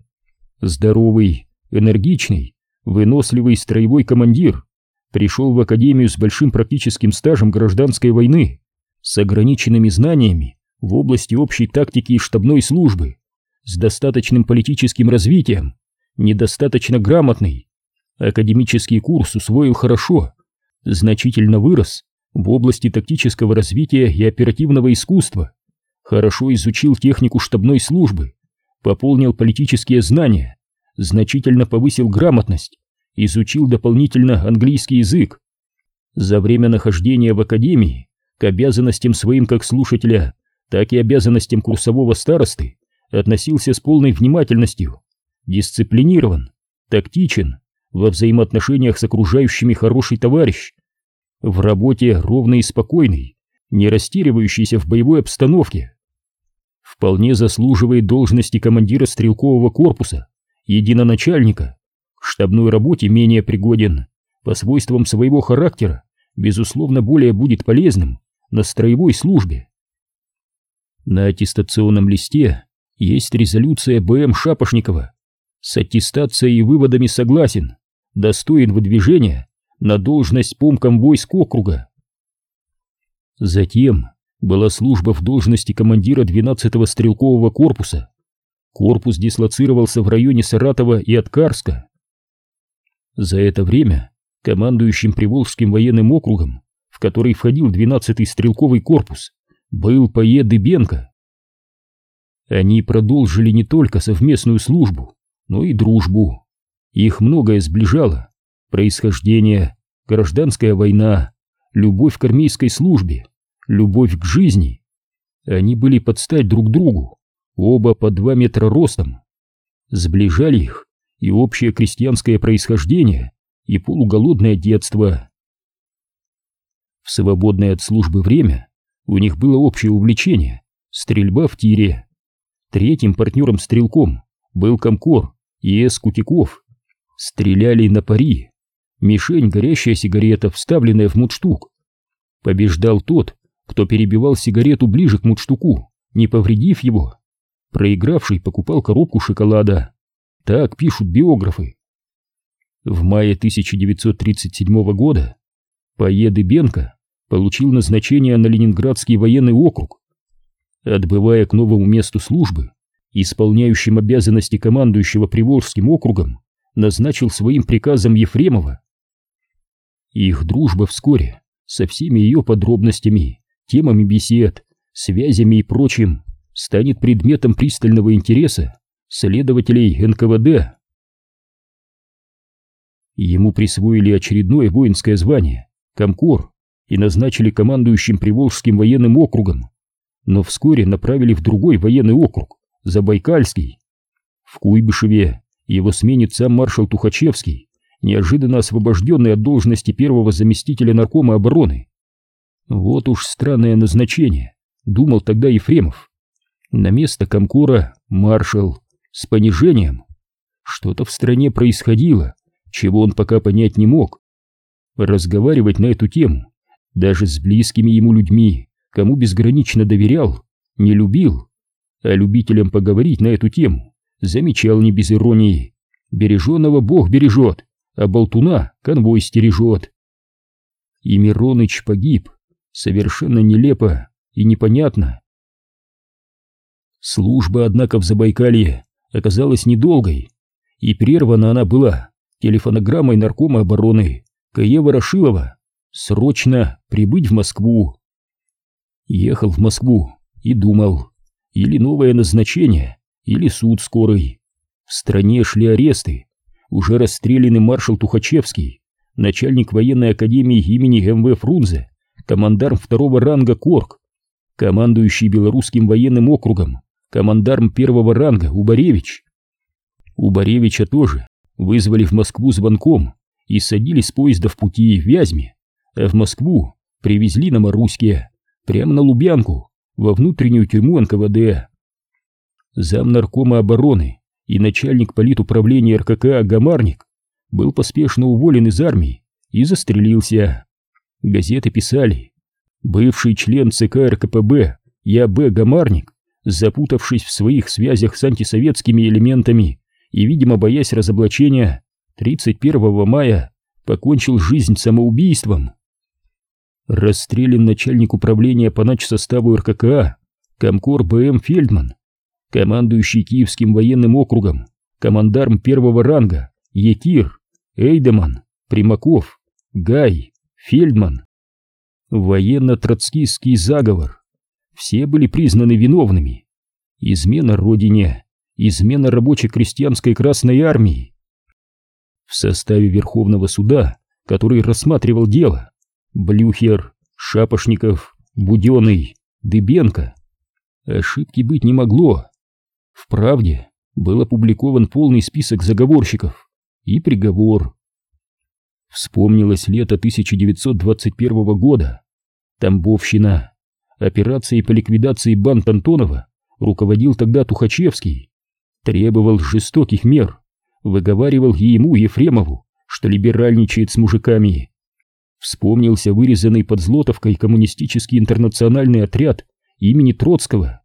Здоровый, энергичный, выносливый строевой командир пришел в академию с большим практическим стажем гражданской войны, с ограниченными знаниями в области общей тактики и штабной службы, с достаточным политическим развитием, недостаточно грамотный. Академический курс усвоил хорошо, значительно вырос в области тактического развития и оперативного искусства, хорошо изучил технику штабной службы, пополнил политические знания, значительно повысил грамотность, изучил дополнительно английский язык. За время нахождения в академии к обязанностям своим как слушателя, так и обязанностям курсового старосты относился с полной внимательностью, дисциплинирован, тактичен, во взаимоотношениях с окружающими хороший товарищ, в работе ровный и спокойный, не растеривающийся в боевой обстановке. Вполне заслуживает должности командира стрелкового корпуса, единоначальника, к штабной работе менее пригоден, по свойствам своего характера, безусловно, более будет полезным на строевой службе. На аттестационном листе есть резолюция Б.М. Шапошникова. С аттестацией и выводами согласен, достоин выдвижения на должность помком войск округа. Затем была служба в должности командира 12-го стрелкового корпуса. Корпус дислоцировался в районе Саратова и Аткарска. За это время командующим Приволжским военным округом, в который входил 12-й стрелковый корпус, был Пае Дыбенко. Они продолжили не только совместную службу, но и дружбу. Их многое сближало. Происхождение, гражданская война, любовь к армейской службе, любовь к жизни. Они были под стать друг другу, оба по два метра ростом. Сближали их и общее крестьянское происхождение, и полуголодное детство. В свободное от службы время у них было общее увлечение — стрельба в тире. Третьим партнером-стрелком был Комкор и Эс Кутяков. Стреляли на пари. Мишень — горящая сигарета, вставленная в мундштук. Побеждал тот, кто перебивал сигарету ближе к мундштуку, не повредив его. Проигравший покупал коробку шоколада. Так пишут биографы. В мае 1937 года Поеды Бенко получил назначение на Ленинградский военный округ. Отбывая к новому месту службы, исполняющим обязанности командующего Приволжским округом, назначил своим приказом Ефремова. Их дружба вскоре, со всеми ее подробностями, темами бесед, связями и прочим, станет предметом пристального интереса следователей НКВД. Ему присвоили очередное воинское звание — Комкор и назначили командующим Приволжским военным округом, но вскоре направили в другой военный округ, Забайкальский. В Куйбышеве его сменит сам маршал Тухачевский, неожиданно освобожденный от должности первого заместителя наркома обороны. Вот уж странное назначение, думал тогда Ефремов. На место Комкора маршал с понижением. Что-то в стране происходило, чего он пока понять не мог. Разговаривать на эту тему, даже с близкими ему людьми, кому безгранично доверял, не любил, а любителям поговорить на эту тему замечал не без иронии. Береженого Бог бережет, а болтуна конвой стережет. И Мироныч погиб, совершенно нелепо и непонятно. Служба, однако, в Забайкалье оказалась недолгой, и прервана она была телефонограммой наркома обороны К.Е. Ворошилова срочно прибыть в Москву. Ехал в Москву и думал, или новое назначение, или суд скорый. В стране шли аресты, уже расстрелянный маршал Тухачевский, начальник военной академии имени М.В. Фрунзе, командарм второго ранга Корк, командующий Белорусским военным округом, командарм первого ранга Убаревич. Убаревича тоже вызвали в Москву звонком и садили с поезда в пути в Вязьме, а в Москву привезли на Маруське, прямо на Лубянку, во внутреннюю тюрьму НКВД. Зам наркома обороны и начальник политуправления РКК Гамарник был поспешно уволен из армии и застрелился. Газеты писали, бывший член ЦК РКПБ Я.Б. Гамарник, запутавшись в своих связях с антисоветскими элементами, и, видимо, боясь разоблачения, 31 мая покончил жизнь самоубийством. Расстрелян начальник управления по начсоставу РККА Комкор Б.М. Фельдман, командующий Киевским военным округом, командарм первого ранга Якир, Эйдеман, Примаков, Гай, Фельдман. Военно-троцкистский заговор. Все были признаны виновными. Измена родине, измена рабоче-крестьянской Красной Армии. В составе Верховного суда, который рассматривал дело, Блюхер, Шапошников, Буденный, Дыбенко. Ошибки быть не могло. В правде был опубликован полный список заговорщиков и приговор. Вспомнилось лето 1921 года. Тамбовщина. Операцией по ликвидации банд Антонова руководил тогда Тухачевский требовал жестоких мер, выговаривал и ему, Ефремову, что либеральничает с мужиками. Вспомнился вырезанный под Злотовкой коммунистический интернациональный отряд имени Троцкого.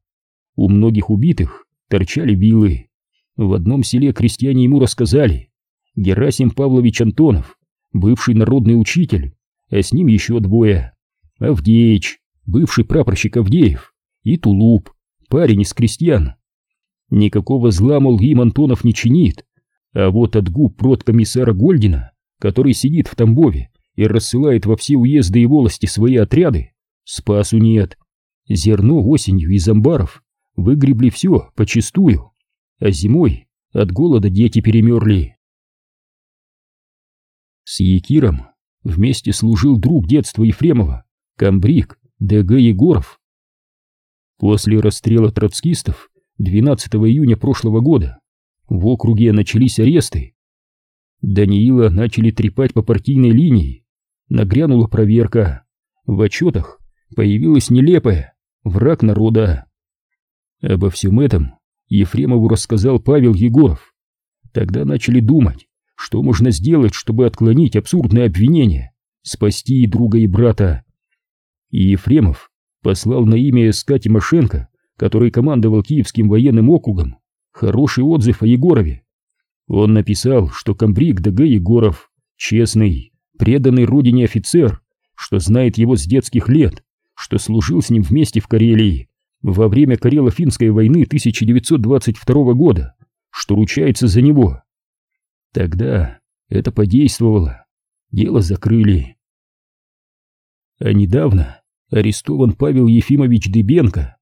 У многих убитых торчали вилы. В одном селе крестьяне ему рассказали. Герасим Павлович Антонов, бывший народный учитель, а с ним еще двое. Авдеич, бывший прапорщик Авдеев, и Тулуп, парень из крестьян. Никакого зла, мол, им Антонов не чинит, а вот от губ продкомиссара Гольдина, который сидит в Тамбове и рассылает во все уезды и волости свои отряды, спасу нет. Зерно осенью из амбаров выгребли все почистую, а зимой от голода дети перемерли. С Якиром вместе служил друг детства Ефремова, комбриг Д.Г. Егоров. После расстрела троцкистов 12 июня прошлого года в округе начались аресты. Даниила начали трепать по партийной линии, нагрянула проверка, в отчетах появилась нелепая «враг народа». Обо всем этом Ефремову рассказал Павел Егоров. Тогда начали думать, что можно сделать, чтобы отклонить абсурдное обвинение, спасти и друга, и брата. И Ефремов послал на имя СК Тимошенко, который командовал Киевским военным округом, хороший отзыв о Егорове. Он написал, что комбриг ДГ Егоров честный, преданный родине офицер, что знает его с детских лет, что служил с ним вместе в Карелии во время Карело-финской войны 1922 года, что ручается за него. Тогда это подействовало, дело закрыли. А недавно арестован Павел Ефимович Дыбенко.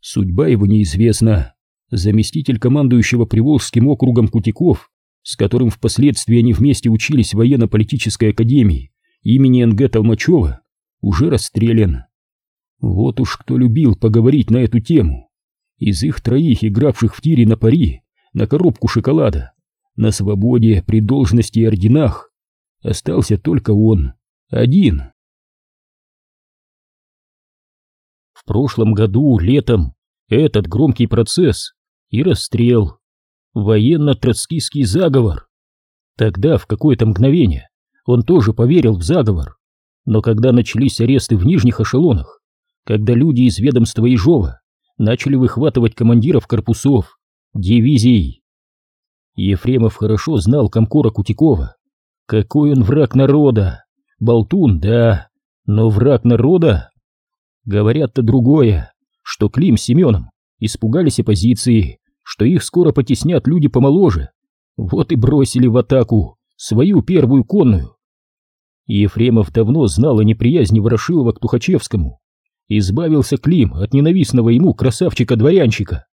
Судьба его неизвестна. Заместитель командующего Приволжским округом Кутиков, с которым впоследствии они вместе учились в военно-политической академии имени Н.Г. Толмачева, уже расстрелян. Вот уж кто любил поговорить на эту тему. Из их троих, игравших в тире на пари, на коробку шоколада, на свободе, при должности и орденах, остался только он, один. В прошлом году, летом, этот громкий процесс и расстрел, военно-троцкистский заговор. Тогда, в какое-то мгновение, он тоже поверил в заговор, но когда начались аресты в нижних эшелонах, когда люди из ведомства Ижова начали выхватывать командиров корпусов, дивизий. Ефремов хорошо знал комкора Кутикова. Какой он враг народа! Болтун, да, но враг народа? Говорят-то другое, что Клим с Семеном испугались оппозиции, что их скоро потеснят люди помоложе. Вот и бросили в атаку свою первую конную. Ефремов давно знал о неприязни Ворошилова к Тухачевскому, избавился Клим от ненавистного ему красавчика-дворянчика.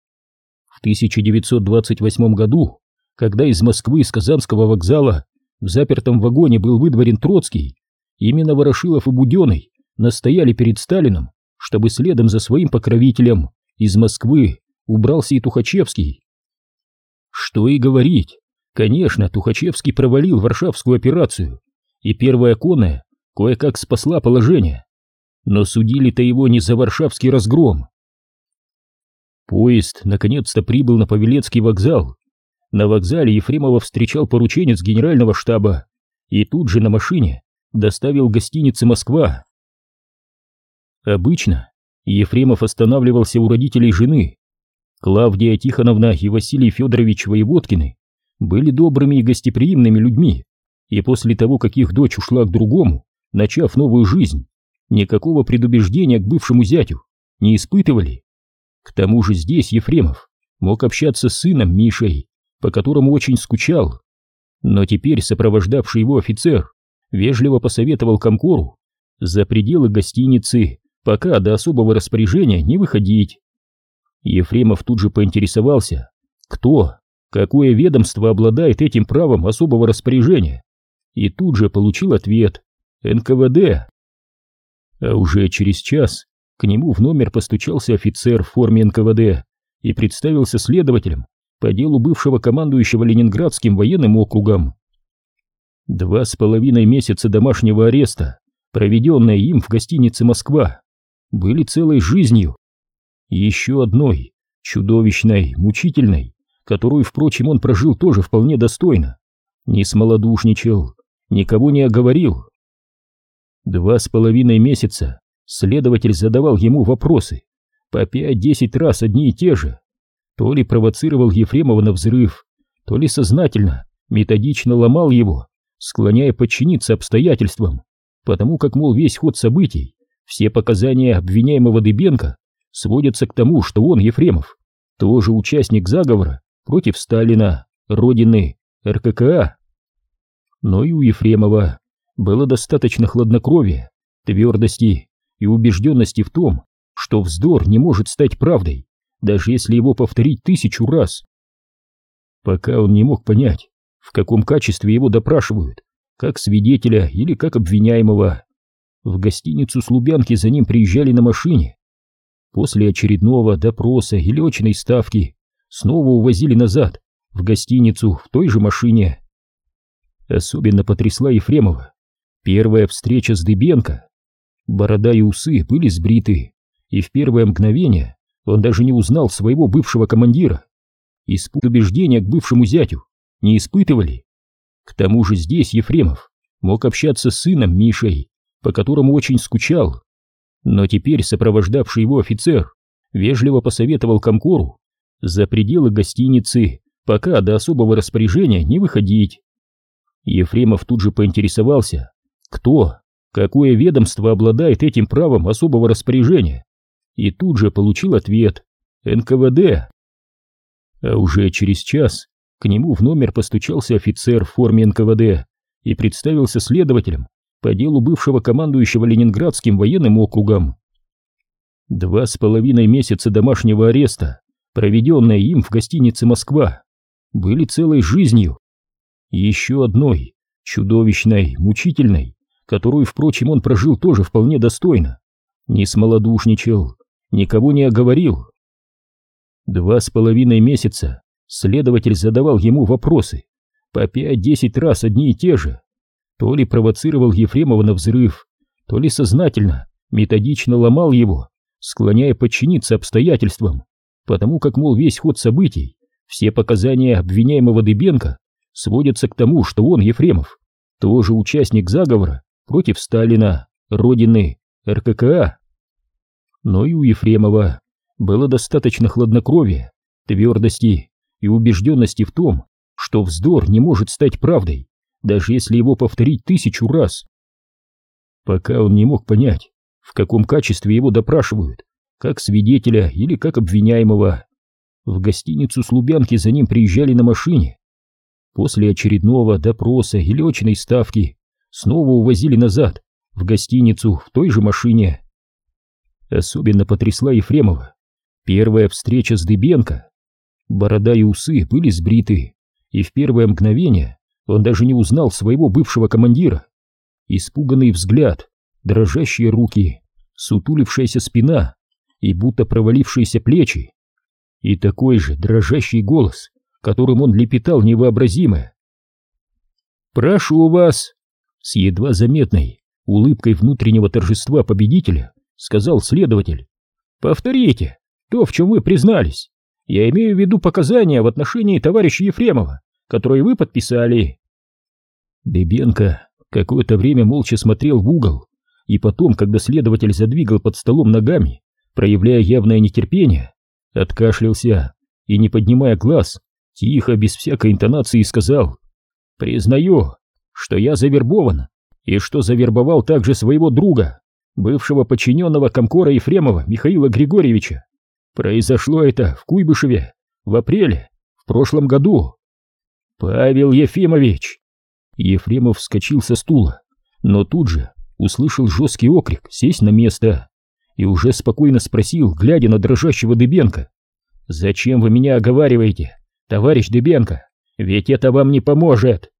В 1928 году, когда из Москвы с Казанского вокзала в запертом вагоне был выдворен Троцкий, именно Ворошилов и Буденный настояли перед Сталином, чтобы следом за своим покровителем из Москвы убрался и Тухачевский. Что и говорить, конечно, Тухачевский провалил Варшавскую операцию, и первая конная кое-как спасла положение но судили-то его не за варшавский разгром. Поезд наконец-то прибыл на Павелецкий вокзал. На вокзале Ефремова встречал порученец генерального штаба и тут же на машине доставил гостиницы «Москва». Обычно Ефремов останавливался у родителей жены. Клавдия Тихоновна и Василий Федорович Воеводкины были добрыми и гостеприимными людьми, и после того, как их дочь ушла к другому, начав новую жизнь, никакого предубеждения к бывшему зятю не испытывали. К тому же здесь Ефремов мог общаться с сыном Мишей, по которому очень скучал. Но теперь сопровождавший его офицер вежливо посоветовал Комкору за пределы гостиницы пока до особого распоряжения не выходить. Ефремов тут же поинтересовался, кто, какое ведомство обладает этим правом особого распоряжения, и тут же получил ответ — НКВД. А уже через час к нему в номер постучался офицер в форме НКВД и представился следователем по делу бывшего командующего Ленинградским военным округом. Два с половиной месяца домашнего ареста, проведенные им в гостинице «Москва», были целой жизнью. еще одной, чудовищной, мучительной, которую, впрочем, он прожил тоже вполне достойно. Не смолодушничал, никого не оговорил, Два с половиной месяца следователь задавал ему вопросы, по пять-десять раз одни и те же. То ли провоцировал Ефремова на взрыв, то ли сознательно, методично ломал его, склоняя подчиниться обстоятельствам, потому как, мол, весь ход событий все показания обвиняемого Дыбенко сводятся к тому, что он, Ефремов, тоже участник заговора против Сталина, Родины, РККА. Но и у Ефремова было достаточно хладнокровия, твердости и убежденности в том, что вздор не может стать правдой, даже если его повторить тысячу раз. Пока он не мог понять, в каком качестве его допрашивают, как свидетеля или как обвиняемого. В гостиницу с Лубянки за ним приезжали на машине. После очередного допроса или очной ставки снова увозили назад, в гостиницу, в той же машине. Особенно потрясла Ефремова первая встреча с Дыбенко. Борода и усы были сбриты, и в первое мгновение он даже не узнал своего бывшего командира. Испуг убеждения к бывшему зятю не испытывали. К тому же здесь Ефремов мог общаться с сыном Мишей, по которому очень скучал. Но теперь сопровождавший его офицер вежливо посоветовал Комкору за пределы гостиницы пока до особого распоряжения не выходить. Ефремов тут же поинтересовался, кто, какое ведомство обладает этим правом особого распоряжения, и тут же получил ответ НКВД. А уже через час к нему в номер постучался офицер в форме НКВД и представился следователем по делу бывшего командующего Ленинградским военным округом. Два с половиной месяца домашнего ареста, проведенные им в гостинице «Москва», были целой жизнью. Еще одной, чудовищной, мучительной, которую, впрочем, он прожил тоже вполне достойно. Не смолодушничал, никого не оговорил. Два с половиной месяца следователь задавал ему вопросы, по пять-десять раз одни и те же. То ли провоцировал Ефремова на взрыв, то ли сознательно, методично ломал его, склоняя подчиниться обстоятельствам, потому как, мол, весь ход событий, все показания обвиняемого Дыбенко сводятся к тому, что он, Ефремов, тоже участник заговора против Сталина, Родины, РККА. Но и у Ефремова было достаточно хладнокровия, твердости и убежденности в том, что вздор не может стать правдой, даже если его повторить тысячу раз. Пока он не мог понять, в каком качестве его допрашивают, как свидетеля или как обвиняемого. В гостиницу с Лубянки за ним приезжали на машине. После очередного допроса или очной ставки снова увозили назад, в гостиницу, в той же машине. Особенно потрясла Ефремова первая встреча с Дыбенко. Борода и усы были сбриты, и в первое мгновение он даже не узнал своего бывшего командира. Испуганный взгляд, дрожащие руки, сутулившаяся спина и будто провалившиеся плечи. И такой же дрожащий голос, которым он лепетал невообразимое. «Прошу вас!» С едва заметной улыбкой внутреннего торжества победителя сказал следователь. «Повторите то, в чем вы признались. Я имею в виду показания в отношении товарища Ефремова, которые вы подписали». Дебенко какое-то время молча смотрел в угол, и потом, когда следователь задвигал под столом ногами, проявляя явное нетерпение, откашлялся и, не поднимая глаз, тихо, без всякой интонации сказал «Признаю, что я завербован, и что завербовал также своего друга, бывшего подчиненного Комкора Ефремова Михаила Григорьевича. Произошло это в Куйбышеве в апреле, в прошлом году. Павел Ефимович!» Ефремов вскочил со стула, но тут же услышал жесткий окрик сесть на место и уже спокойно спросил, глядя на дрожащего Дыбенко. «Зачем вы меня оговариваете, товарищ Дыбенко? Ведь это вам не поможет!»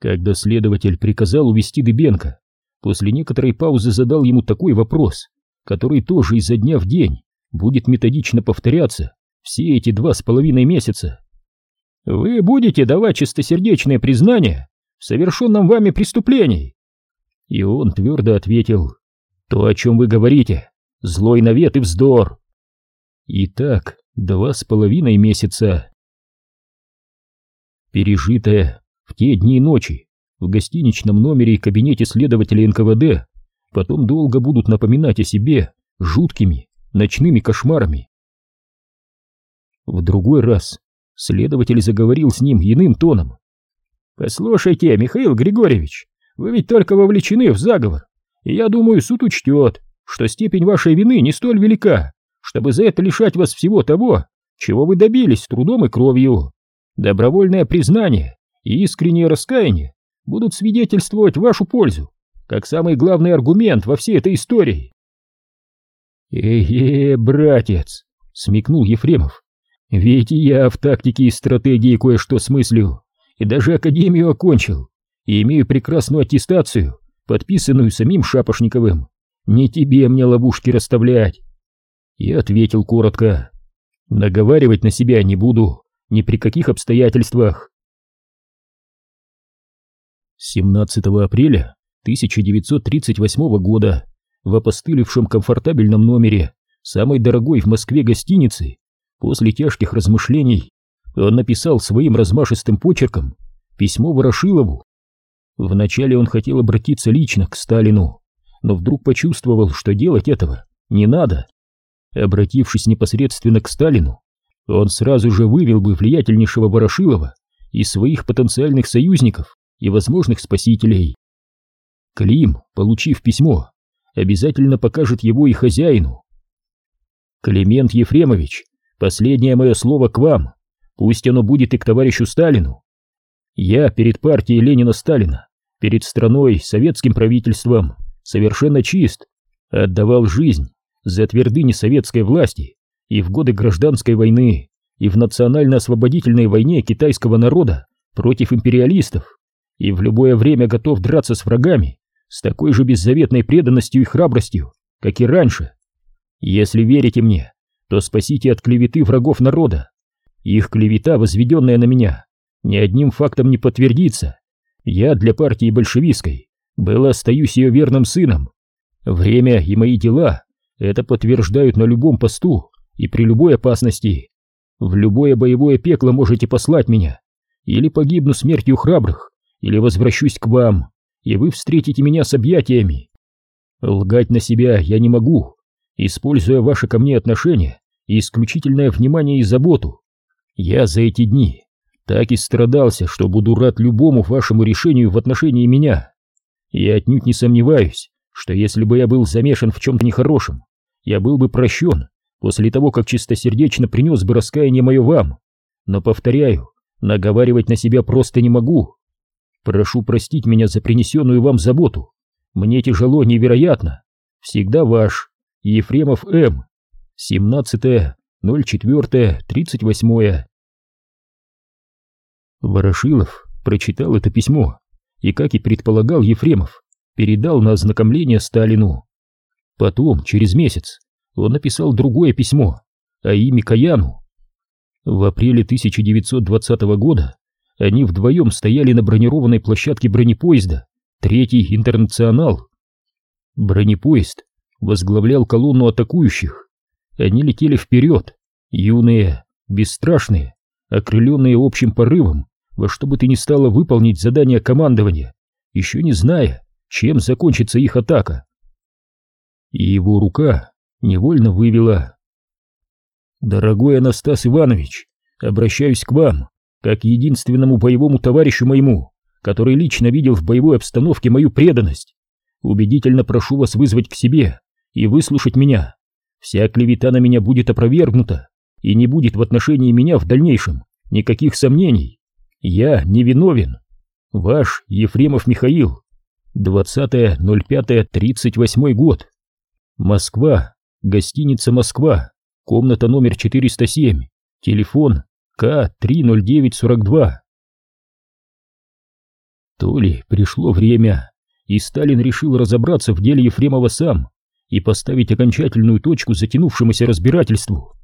Когда следователь приказал увести Дыбенко, после некоторой паузы задал ему такой вопрос, который тоже изо дня в день будет методично повторяться все эти два с половиной месяца. «Вы будете давать чистосердечное признание в совершенном вами преступлении?» И он твердо ответил, «То, о чем вы говорите, злой навет и вздор». И так два с половиной месяца. Пережитое в те дни и ночи в гостиничном номере и кабинете следователя НКВД потом долго будут напоминать о себе жуткими ночными кошмарами. В другой раз следователь заговорил с ним иным тоном. «Послушайте, Михаил Григорьевич, вы ведь только вовлечены в заговор, И я думаю, суд учтет, что степень вашей вины не столь велика, чтобы за это лишать вас всего того, чего вы добились трудом и кровью. Добровольное признание и искреннее раскаяние будут свидетельствовать вашу пользу, как самый главный аргумент во всей этой истории. «Э-э, братец!» — смекнул Ефремов. «Ведь я в тактике и стратегии кое-что смыслю, и даже академию окончил, и имею прекрасную аттестацию, подписанную самим Шапошниковым. Не тебе мне ловушки расставлять!» И ответил коротко. «Наговаривать на себя не буду, ни при каких обстоятельствах». 17 апреля 1938 года в опостылевшем комфортабельном номере самой дорогой в Москве гостиницы, после тяжких размышлений, он написал своим размашистым почерком письмо Ворошилову. Вначале он хотел обратиться лично к Сталину, но вдруг почувствовал, что делать этого не надо. Обратившись непосредственно к Сталину, он сразу же вывел бы влиятельнейшего Ворошилова из своих потенциальных союзников и возможных спасителей. Клим, получив письмо, обязательно покажет его и хозяину. Климент Ефремович, последнее мое слово к вам, пусть оно будет и к товарищу Сталину. Я перед партией Ленина-Сталина, перед страной, советским правительством, совершенно чист, отдавал жизнь за твердыни советской власти и в годы гражданской войны, и в национально-освободительной войне китайского народа против империалистов, и в любое время готов драться с врагами с такой же беззаветной преданностью и храбростью, как и раньше. Если верите мне, то спасите от клеветы врагов народа. Их клевета, возведенная на меня, ни одним фактом не подтвердится. Я для партии большевистской был остаюсь ее верным сыном. Время и мои дела это подтверждают на любом посту и при любой опасности. В любое боевое пекло можете послать меня, или погибну смертью храбрых, или возвращусь к вам и вы встретите меня с объятиями. Лгать на себя я не могу, используя ваши ко мне отношения и исключительное внимание и заботу. Я за эти дни так и страдался, что буду рад любому вашему решению в отношении меня. Я отнюдь не сомневаюсь, что если бы я был замешан в чем-то нехорошем, я был бы прощен после того, как чистосердечно принес бы раскаяние мое вам. Но, повторяю, наговаривать на себя просто не могу. Прошу простить меня за принесенную вам заботу. Мне тяжело невероятно. Всегда ваш. Ефремов М. 17.04.38. Ворошилов прочитал это письмо и, как и предполагал Ефремов, передал на ознакомление Сталину. Потом, через месяц, он написал другое письмо, а имя Каяну. В апреле 1920 года они вдвоем стояли на бронированной площадке бронепоезда, третий интернационал. Бронепоезд возглавлял колонну атакующих. Они летели вперед, юные, бесстрашные, окрыленные общим порывом, во что бы ты ни стало выполнить задание командования, еще не зная, чем закончится их атака. И его рука невольно вывела. «Дорогой Анастас Иванович, обращаюсь к вам как единственному боевому товарищу моему, который лично видел в боевой обстановке мою преданность. Убедительно прошу вас вызвать к себе и выслушать меня. Вся клевета на меня будет опровергнута, и не будет в отношении меня в дальнейшем никаких сомнений. Я невиновен. Ваш Ефремов Михаил. 20.05.38 год. Москва. Гостиница Москва. Комната номер 407. Телефон к-30942. То ли пришло время, и Сталин решил разобраться в деле Ефремова сам и поставить окончательную точку затянувшемуся разбирательству,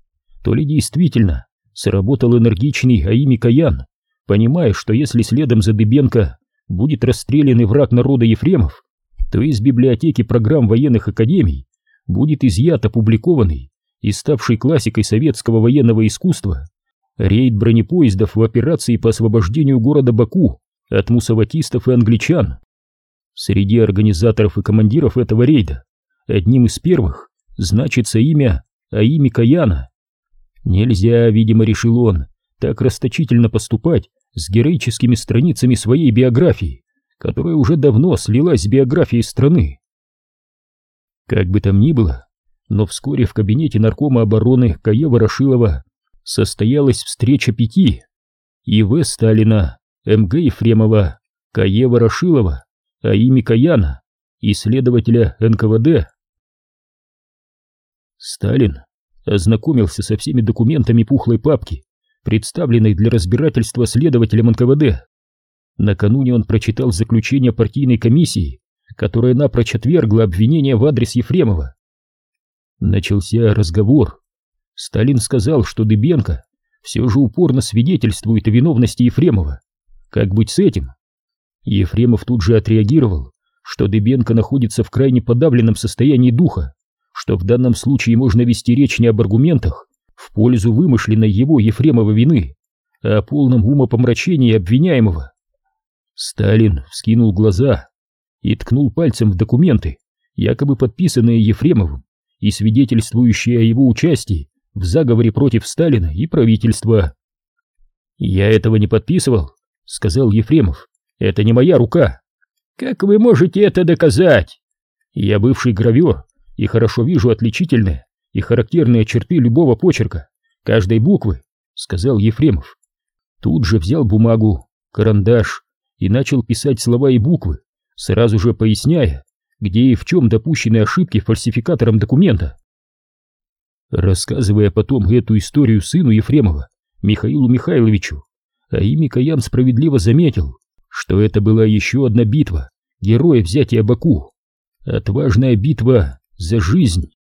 то ли действительно сработал энергичный Аими Каян, понимая, что если следом за Дыбенко будет расстрелянный враг народа Ефремов, то из библиотеки программ военных академий будет изъят опубликованный и ставший классикой советского военного искусства рейд бронепоездов в операции по освобождению города Баку от мусаватистов и англичан. Среди организаторов и командиров этого рейда одним из первых значится имя Аими Каяна. Нельзя, видимо, решил он, так расточительно поступать с героическими страницами своей биографии, которая уже давно слилась с биографией страны. Как бы там ни было, но вскоре в кабинете наркома обороны Кая Ворошилова состоялась встреча пяти И.В. Сталина, М.Г. Ефремова, Кае Ворошилова, Аими Каяна и следователя НКВД. Сталин ознакомился со всеми документами пухлой папки, представленной для разбирательства следователем НКВД. Накануне он прочитал заключение партийной комиссии, которая напрочь отвергла обвинение в адрес Ефремова. Начался разговор. Сталин сказал, что Дыбенко все же упорно свидетельствует о виновности Ефремова. Как быть с этим? Ефремов тут же отреагировал, что Дыбенко находится в крайне подавленном состоянии духа, что в данном случае можно вести речь не об аргументах в пользу вымышленной его Ефремова вины, а о полном умопомрачении обвиняемого. Сталин вскинул глаза и ткнул пальцем в документы, якобы подписанные Ефремовым и свидетельствующие о его участии в заговоре против Сталина и правительства. «Я этого не подписывал», — сказал Ефремов. «Это не моя рука». «Как вы можете это доказать?» «Я бывший гравер и хорошо вижу отличительные и характерные черты любого почерка, каждой буквы», — сказал Ефремов. Тут же взял бумагу, карандаш и начал писать слова и буквы, сразу же поясняя, где и в чем допущены ошибки фальсификатором документа. Рассказывая потом эту историю сыну Ефремова, Михаилу Михайловичу, а ими Каян справедливо заметил, что это была еще одна битва героя взятия Баку, отважная битва за жизнь.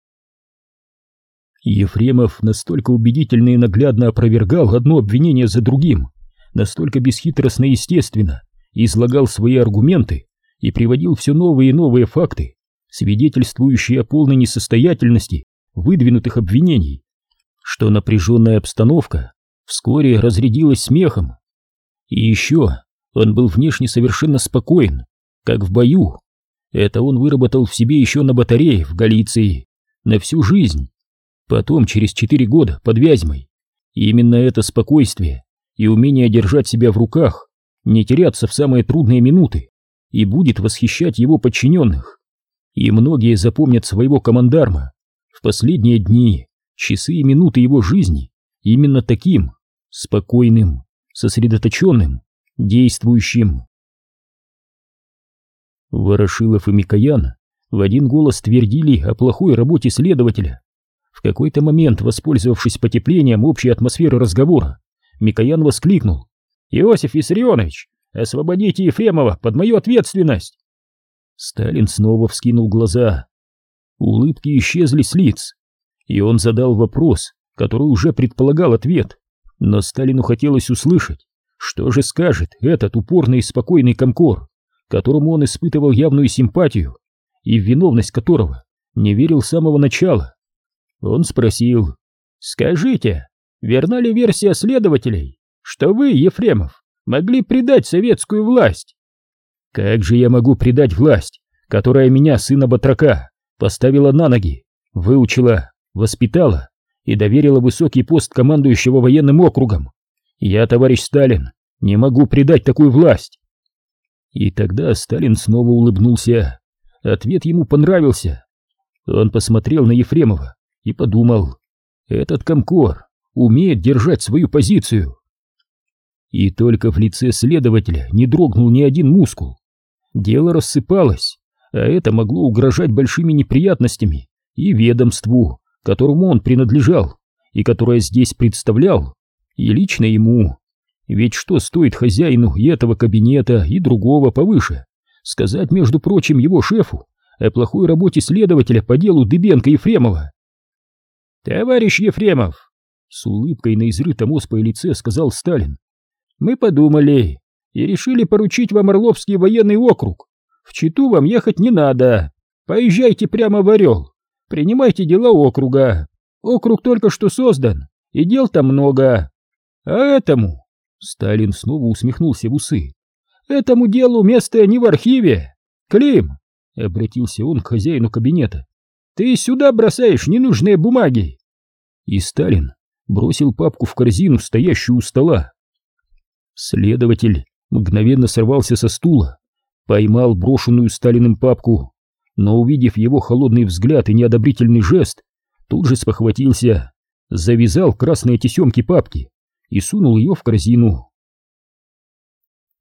Ефремов настолько убедительно и наглядно опровергал одно обвинение за другим, настолько бесхитростно и естественно излагал свои аргументы, и приводил все новые и новые факты, свидетельствующие о полной несостоятельности выдвинутых обвинений, что напряженная обстановка вскоре разрядилась смехом. И еще он был внешне совершенно спокоен, как в бою. Это он выработал в себе еще на батарее в Галиции, на всю жизнь. Потом, через четыре года, под Вязьмой. И именно это спокойствие и умение держать себя в руках, не теряться в самые трудные минуты, и будет восхищать его подчиненных. И многие запомнят своего командарма последние дни, часы и минуты его жизни именно таким, спокойным, сосредоточенным, действующим. Ворошилов и Микоян в один голос твердили о плохой работе следователя. В какой-то момент, воспользовавшись потеплением общей атмосферы разговора, Микоян воскликнул. «Иосиф Виссарионович, Освободите Ефремова под мою ответственность!» Сталин снова вскинул глаза. Улыбки исчезли с лиц, и он задал вопрос, который уже предполагал ответ. Но Сталину хотелось услышать, что же скажет этот упорный и спокойный комкор, которому он испытывал явную симпатию и в виновность которого не верил с самого начала. Он спросил, «Скажите, верна ли версия следователей, что вы, Ефремов, могли предать советскую власть. Как же я могу предать власть, которая меня, сына батрака, поставила на ноги, выучила, воспитала и доверила высокий пост командующего военным округом? Я, товарищ Сталин, не могу предать такую власть. И тогда Сталин снова улыбнулся. Ответ ему понравился. Он посмотрел на Ефремова и подумал, этот комкор умеет держать свою позицию. И только в лице следователя не дрогнул ни один мускул. Дело рассыпалось, а это могло угрожать большими неприятностями и ведомству, которому он принадлежал, и которое здесь представлял, и лично ему. Ведь что стоит хозяину и этого кабинета, и другого повыше, сказать, между прочим, его шефу о плохой работе следователя по делу Дыбенко Ефремова? «Товарищ Ефремов!» — с улыбкой на изрытом оспой лице сказал Сталин. Мы подумали и решили поручить вам Орловский военный округ. В Читу вам ехать не надо. Поезжайте прямо в Орел. Принимайте дела округа. Округ только что создан, и дел там много. А этому... Сталин снова усмехнулся в усы. Этому делу место не в архиве. Клим, обратился он к хозяину кабинета. Ты сюда бросаешь ненужные бумаги. И Сталин бросил папку в корзину, стоящую у стола. Следователь мгновенно сорвался со стула, поймал брошенную Сталиным папку, но, увидев его холодный взгляд и неодобрительный жест, тут же спохватился, завязал красные тесемки папки и сунул ее в корзину.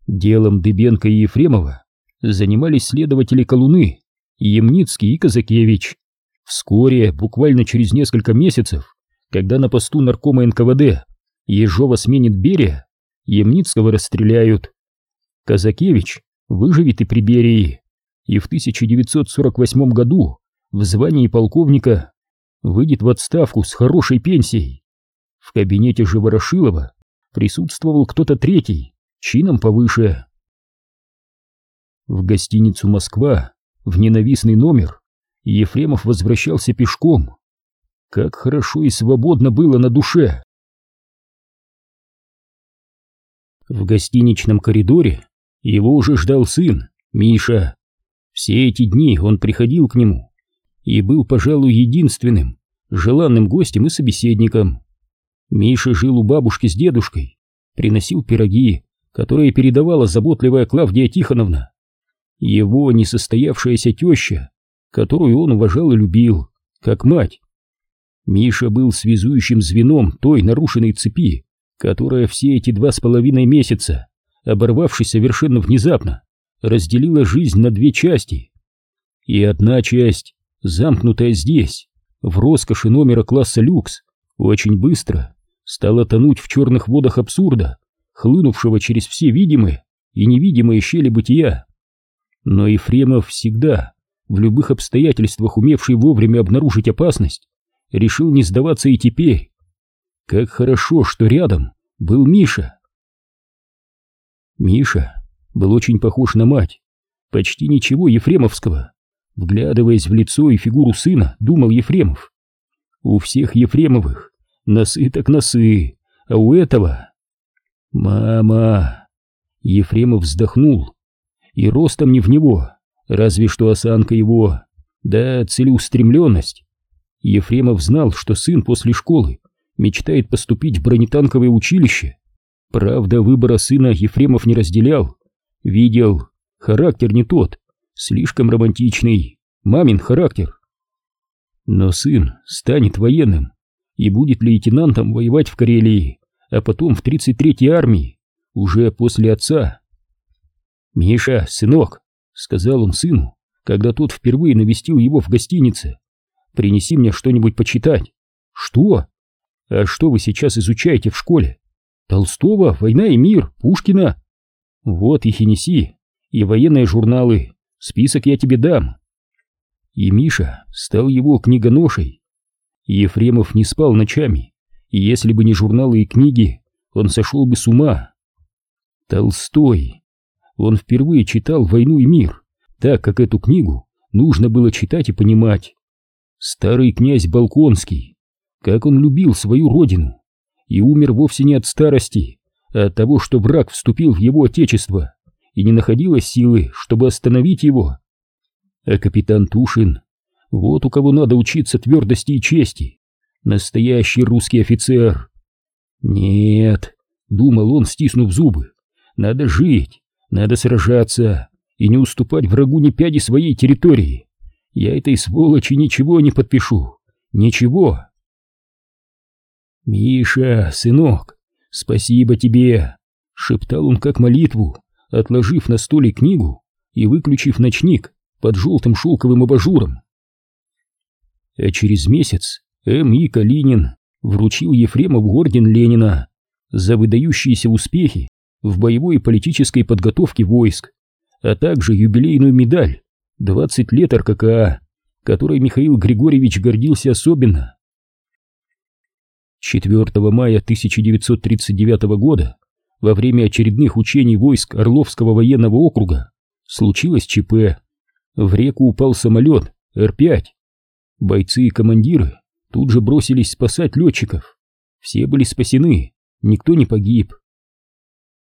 Делом Дыбенко и Ефремова занимались следователи Колуны, Емницкий и Казакевич. Вскоре, буквально через несколько месяцев, когда на посту наркома НКВД Ежова сменит Берия, Емницкого расстреляют. Казакевич выживет и при и в 1948 году в звании полковника выйдет в отставку с хорошей пенсией. В кабинете же Ворошилова присутствовал кто-то третий, чином повыше. В гостиницу «Москва», в ненавистный номер, Ефремов возвращался пешком. Как хорошо и свободно было на душе. В гостиничном коридоре его уже ждал сын, Миша. Все эти дни он приходил к нему и был, пожалуй, единственным, желанным гостем и собеседником. Миша жил у бабушки с дедушкой, приносил пироги, которые передавала заботливая Клавдия Тихоновна. Его несостоявшаяся теща, которую он уважал и любил, как мать. Миша был связующим звеном той нарушенной цепи, которая все эти два с половиной месяца, оборвавшись совершенно внезапно, разделила жизнь на две части. И одна часть, замкнутая здесь, в роскоши номера класса люкс, очень быстро стала тонуть в черных водах абсурда, хлынувшего через все видимые и невидимые щели бытия. Но Ефремов всегда, в любых обстоятельствах умевший вовремя обнаружить опасность, решил не сдаваться и теперь. Как хорошо, что рядом был Миша. Миша был очень похож на мать, почти ничего Ефремовского. Вглядываясь в лицо и фигуру сына, думал Ефремов. У всех Ефремовых носы так носы, а у этого... Мама... Ефремов вздохнул. И ростом не в него, разве что осанка его, да целеустремленность. Ефремов знал, что сын после школы мечтает поступить в бронетанковое училище. Правда, выбора сына Ефремов не разделял. Видел, характер не тот, слишком романтичный, мамин характер. Но сын станет военным и будет лейтенантом воевать в Карелии, а потом в 33-й армии, уже после отца. «Миша, сынок», — сказал он сыну, когда тот впервые навестил его в гостинице, — «принеси мне что-нибудь почитать». «Что?» «А что вы сейчас изучаете в школе?» «Толстого, «Война и мир», Пушкина». «Вот их и неси, и военные журналы, список я тебе дам». И Миша стал его книгоношей. Ефремов не спал ночами, и если бы не журналы и книги, он сошел бы с ума. Толстой. Он впервые читал «Войну и мир», так как эту книгу нужно было читать и понимать. Старый князь Балконский, как он любил свою родину, и умер вовсе не от старости, а от того, что враг вступил в его отечество, и не находилось силы, чтобы остановить его. А капитан Тушин, вот у кого надо учиться твердости и чести, настоящий русский офицер. Нет, думал он, стиснув зубы, надо жить, надо сражаться и не уступать врагу ни пяди своей территории. Я этой сволочи ничего не подпишу, ничего. «Миша, сынок, спасибо тебе!» — шептал он как молитву, отложив на столе книгу и выключив ночник под желтым шелковым абажуром. А через месяц М.И. Калинин вручил Ефремову орден Ленина за выдающиеся успехи в боевой и политической подготовке войск, а также юбилейную медаль «20 лет РККА», которой Михаил Григорьевич гордился особенно. 4 мая 1939 года, во время очередных учений войск Орловского военного округа, случилось ЧП. В реку упал самолет Р-5. Бойцы и командиры тут же бросились спасать летчиков. Все были спасены, никто не погиб.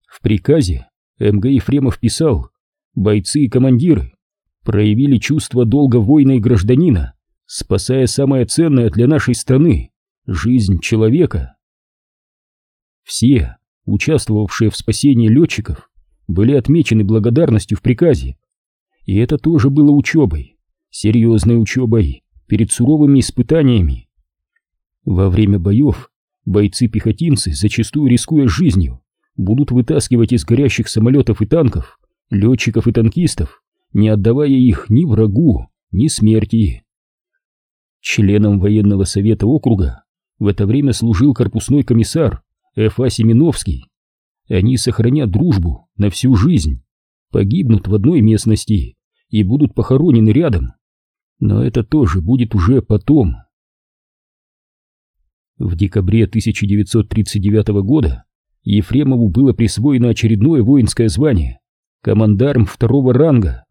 В приказе МГ Ефремов писал, бойцы и командиры проявили чувство долга воина и гражданина, спасая самое ценное для нашей страны жизнь человека. Все, участвовавшие в спасении летчиков, были отмечены благодарностью в приказе. И это тоже было учебой, серьезной учебой перед суровыми испытаниями. Во время боев бойцы-пехотинцы, зачастую рискуя жизнью, будут вытаскивать из горящих самолетов и танков летчиков и танкистов, не отдавая их ни врагу, ни смерти. Членом военного совета округа в это время служил корпусной комиссар Ф.А. Семеновский. Они сохранят дружбу на всю жизнь, погибнут в одной местности и будут похоронены рядом. Но это тоже будет уже потом. В декабре 1939 года Ефремову было присвоено очередное воинское звание — командарм второго ранга.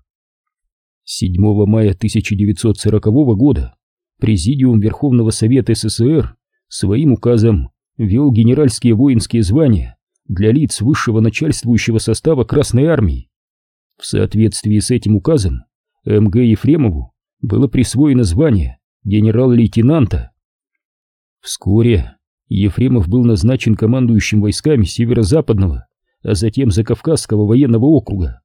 7 мая 1940 года Президиум Верховного Совета СССР своим указом ввел генеральские воинские звания для лиц высшего начальствующего состава Красной Армии. В соответствии с этим указом М.Г. Ефремову было присвоено звание генерал-лейтенанта. Вскоре Ефремов был назначен командующим войсками Северо-Западного, а затем Закавказского военного округа.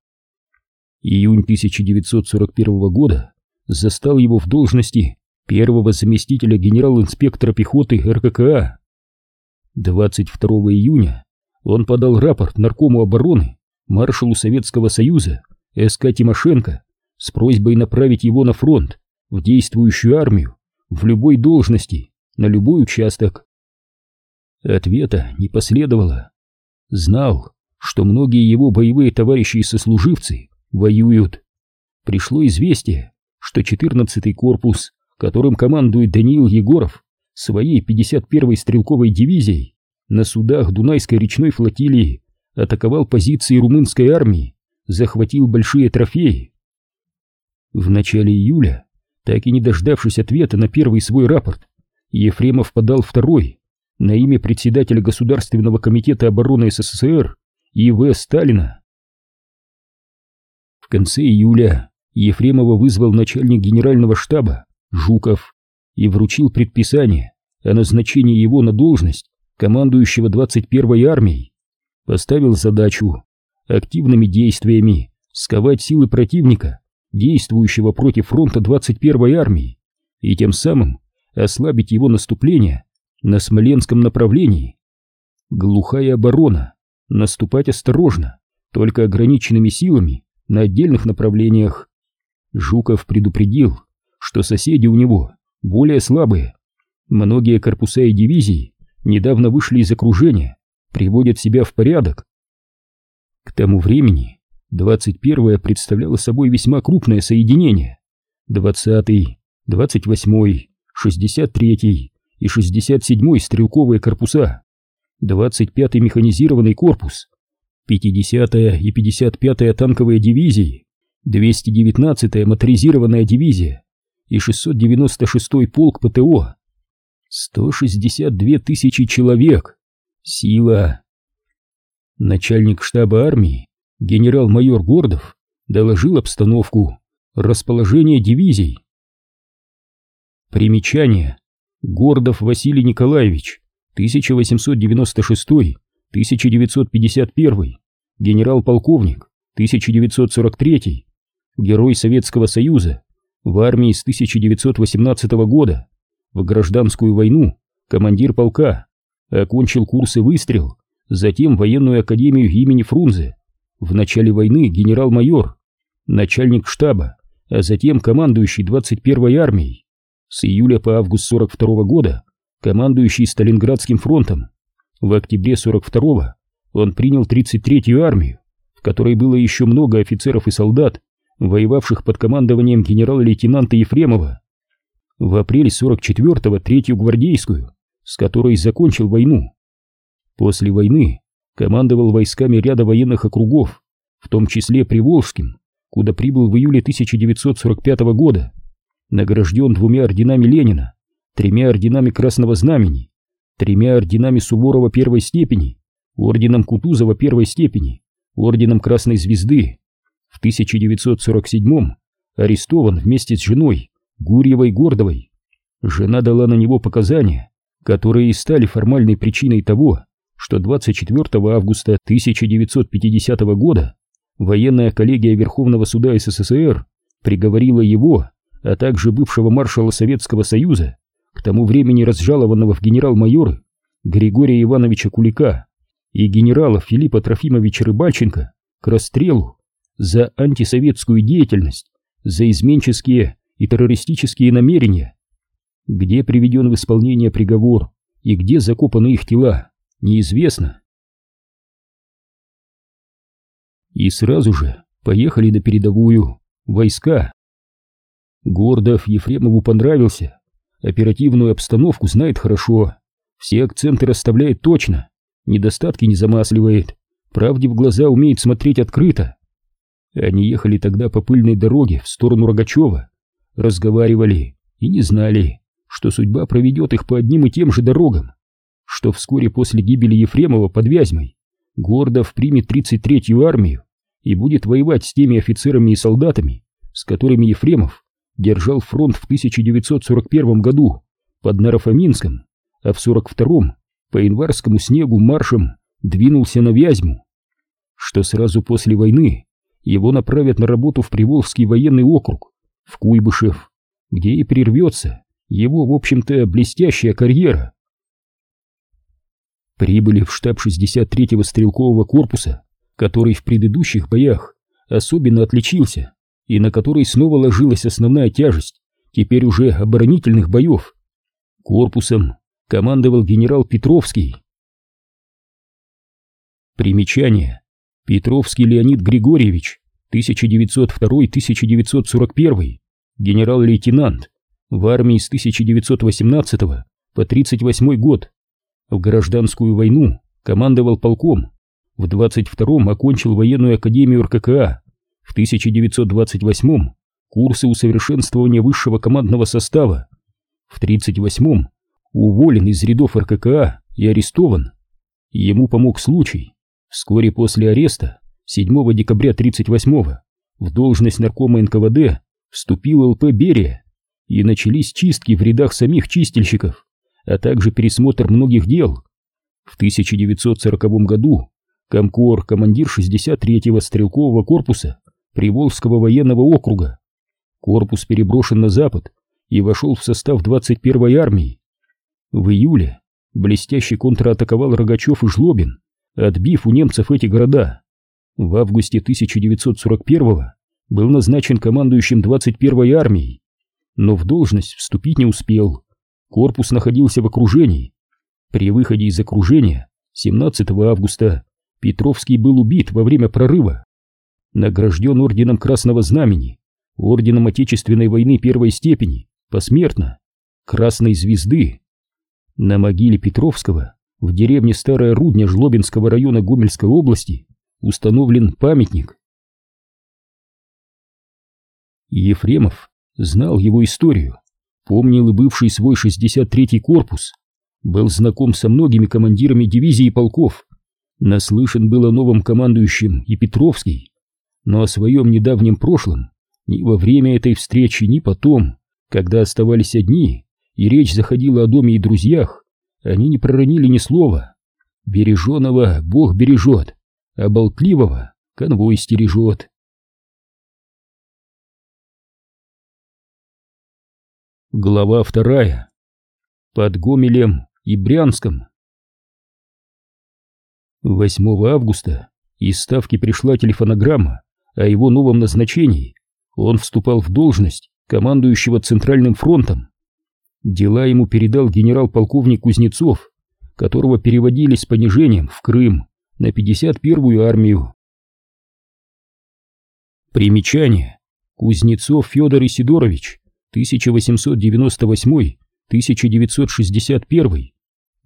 Июнь 1941 года застал его в должности первого заместителя генерал-инспектора пехоты РККА. 22 июня он подал рапорт наркому обороны маршалу Советского Союза СК Тимошенко с просьбой направить его на фронт, в действующую армию, в любой должности, на любой участок. Ответа не последовало. Знал, что многие его боевые товарищи и сослуживцы воюют. Пришло известие, что 14-й корпус которым командует Даниил Егоров, своей 51-й стрелковой дивизией на судах Дунайской речной флотилии атаковал позиции румынской армии, захватил большие трофеи. В начале июля, так и не дождавшись ответа на первый свой рапорт, Ефремов подал второй на имя председателя Государственного комитета обороны СССР И.В. Сталина. В конце июля Ефремова вызвал начальник генерального штаба Жуков и вручил предписание о назначении его на должность командующего 21-й армией. Поставил задачу активными действиями сковать силы противника, действующего против фронта 21-й армии, и тем самым ослабить его наступление на Смоленском направлении. Глухая оборона, наступать осторожно, только ограниченными силами на отдельных направлениях. Жуков предупредил, что соседи у него более слабые. Многие корпуса и дивизии недавно вышли из окружения, приводят себя в порядок. К тому времени 21-е представляло собой весьма крупное соединение. 20-й, 28-й, 63-й и 67-й стрелковые корпуса, 25-й механизированный корпус, 50-я и 55-я танковые дивизии, 219-я моторизированная дивизия, и 696-й полк ПТО. 162 тысячи человек. Сила. Начальник штаба армии, генерал-майор Гордов, доложил обстановку, расположение дивизий. Примечание. Гордов Василий Николаевич, 1896-1951, генерал-полковник, 1943, Герой Советского Союза, в армии с 1918 года, в гражданскую войну командир полка, окончил курсы выстрел, затем военную академию имени Фрунзе, в начале войны генерал-майор, начальник штаба, а затем командующий 21-й армией, с июля по август 42 -го года командующий Сталинградским фронтом. В октябре 42-го он принял 33-ю армию, в которой было еще много офицеров и солдат, воевавших под командованием генерала-лейтенанта Ефремова. В апреле 44-го третью гвардейскую, с которой закончил войну. После войны командовал войсками ряда военных округов, в том числе Приволжским, куда прибыл в июле 1945 года, награжден двумя орденами Ленина, тремя орденами Красного Знамени, тремя орденами Суворова первой степени, орденом Кутузова первой степени, орденом Красной Звезды, в 1947 арестован вместе с женой Гурьевой Гордовой. Жена дала на него показания, которые и стали формальной причиной того, что 24 августа 1950 года военная коллегия Верховного суда СССР приговорила его, а также бывшего маршала Советского Союза, к тому времени разжалованного в генерал-майоры Григория Ивановича Кулика и генерала Филиппа Трофимовича Рыбальченко к расстрелу за антисоветскую деятельность, за изменческие и террористические намерения. Где приведен в исполнение приговор и где закопаны их тела, неизвестно. И сразу же поехали на передовую войска. Гордов Ефремову понравился, оперативную обстановку знает хорошо, все акценты расставляет точно, недостатки не замасливает, правде в глаза умеет смотреть открыто. Они ехали тогда по пыльной дороге в сторону Рогачева, разговаривали и не знали, что судьба проведет их по одним и тем же дорогам, что вскоре после гибели Ефремова под Вязьмой Гордов примет 33-ю армию и будет воевать с теми офицерами и солдатами, с которыми Ефремов держал фронт в 1941 году под Нарафаминском, а в 42-м по январскому снегу маршем двинулся на Вязьму, что сразу после войны его направят на работу в Приволжский военный округ, в Куйбышев, где и прервется его, в общем-то, блестящая карьера. Прибыли в штаб 63-го стрелкового корпуса, который в предыдущих боях особенно отличился и на который снова ложилась основная тяжесть, теперь уже оборонительных боев. Корпусом командовал генерал Петровский. Примечание. Петровский Леонид Григорьевич, 1902-1941, генерал-лейтенант, в армии с 1918 по 38 год. В гражданскую войну командовал полком, в 22-м окончил военную академию РККА, в 1928-м курсы усовершенствования высшего командного состава, в 38-м уволен из рядов РККА и арестован. Ему помог случай. Вскоре после ареста, 7 декабря 38-го, в должность наркома НКВД вступил ЛП Берия, и начались чистки в рядах самих чистильщиков, а также пересмотр многих дел. В 1940 году Комкор, командир 63-го стрелкового корпуса Приволжского военного округа. Корпус переброшен на запад и вошел в состав 21-й армии. В июле блестяще контратаковал Рогачев и Жлобин, отбив у немцев эти города. В августе 1941 был назначен командующим 21-й армией, но в должность вступить не успел. Корпус находился в окружении. При выходе из окружения 17 августа Петровский был убит во время прорыва. Награжден орденом Красного Знамени, орденом Отечественной войны первой степени, посмертно, Красной Звезды. На могиле Петровского в деревне Старая Рудня Жлобинского района Гомельской области установлен памятник. Ефремов знал его историю, помнил и бывший свой 63-й корпус, был знаком со многими командирами дивизий и полков, наслышан был о новом командующем и Петровский, но о своем недавнем прошлом ни во время этой встречи, ни потом, когда оставались одни, и речь заходила о доме и друзьях, они не проронили ни слова. Береженого Бог бережет, а болтливого конвой стережет. Глава вторая. Под Гомелем и Брянском. 8 августа из Ставки пришла телефонограмма о его новом назначении. Он вступал в должность командующего Центральным фронтом. Дела ему передал генерал-полковник Кузнецов, которого переводили с понижением в Крым на 51-ю армию. Примечание. Кузнецов Федор Исидорович, 1898-1961,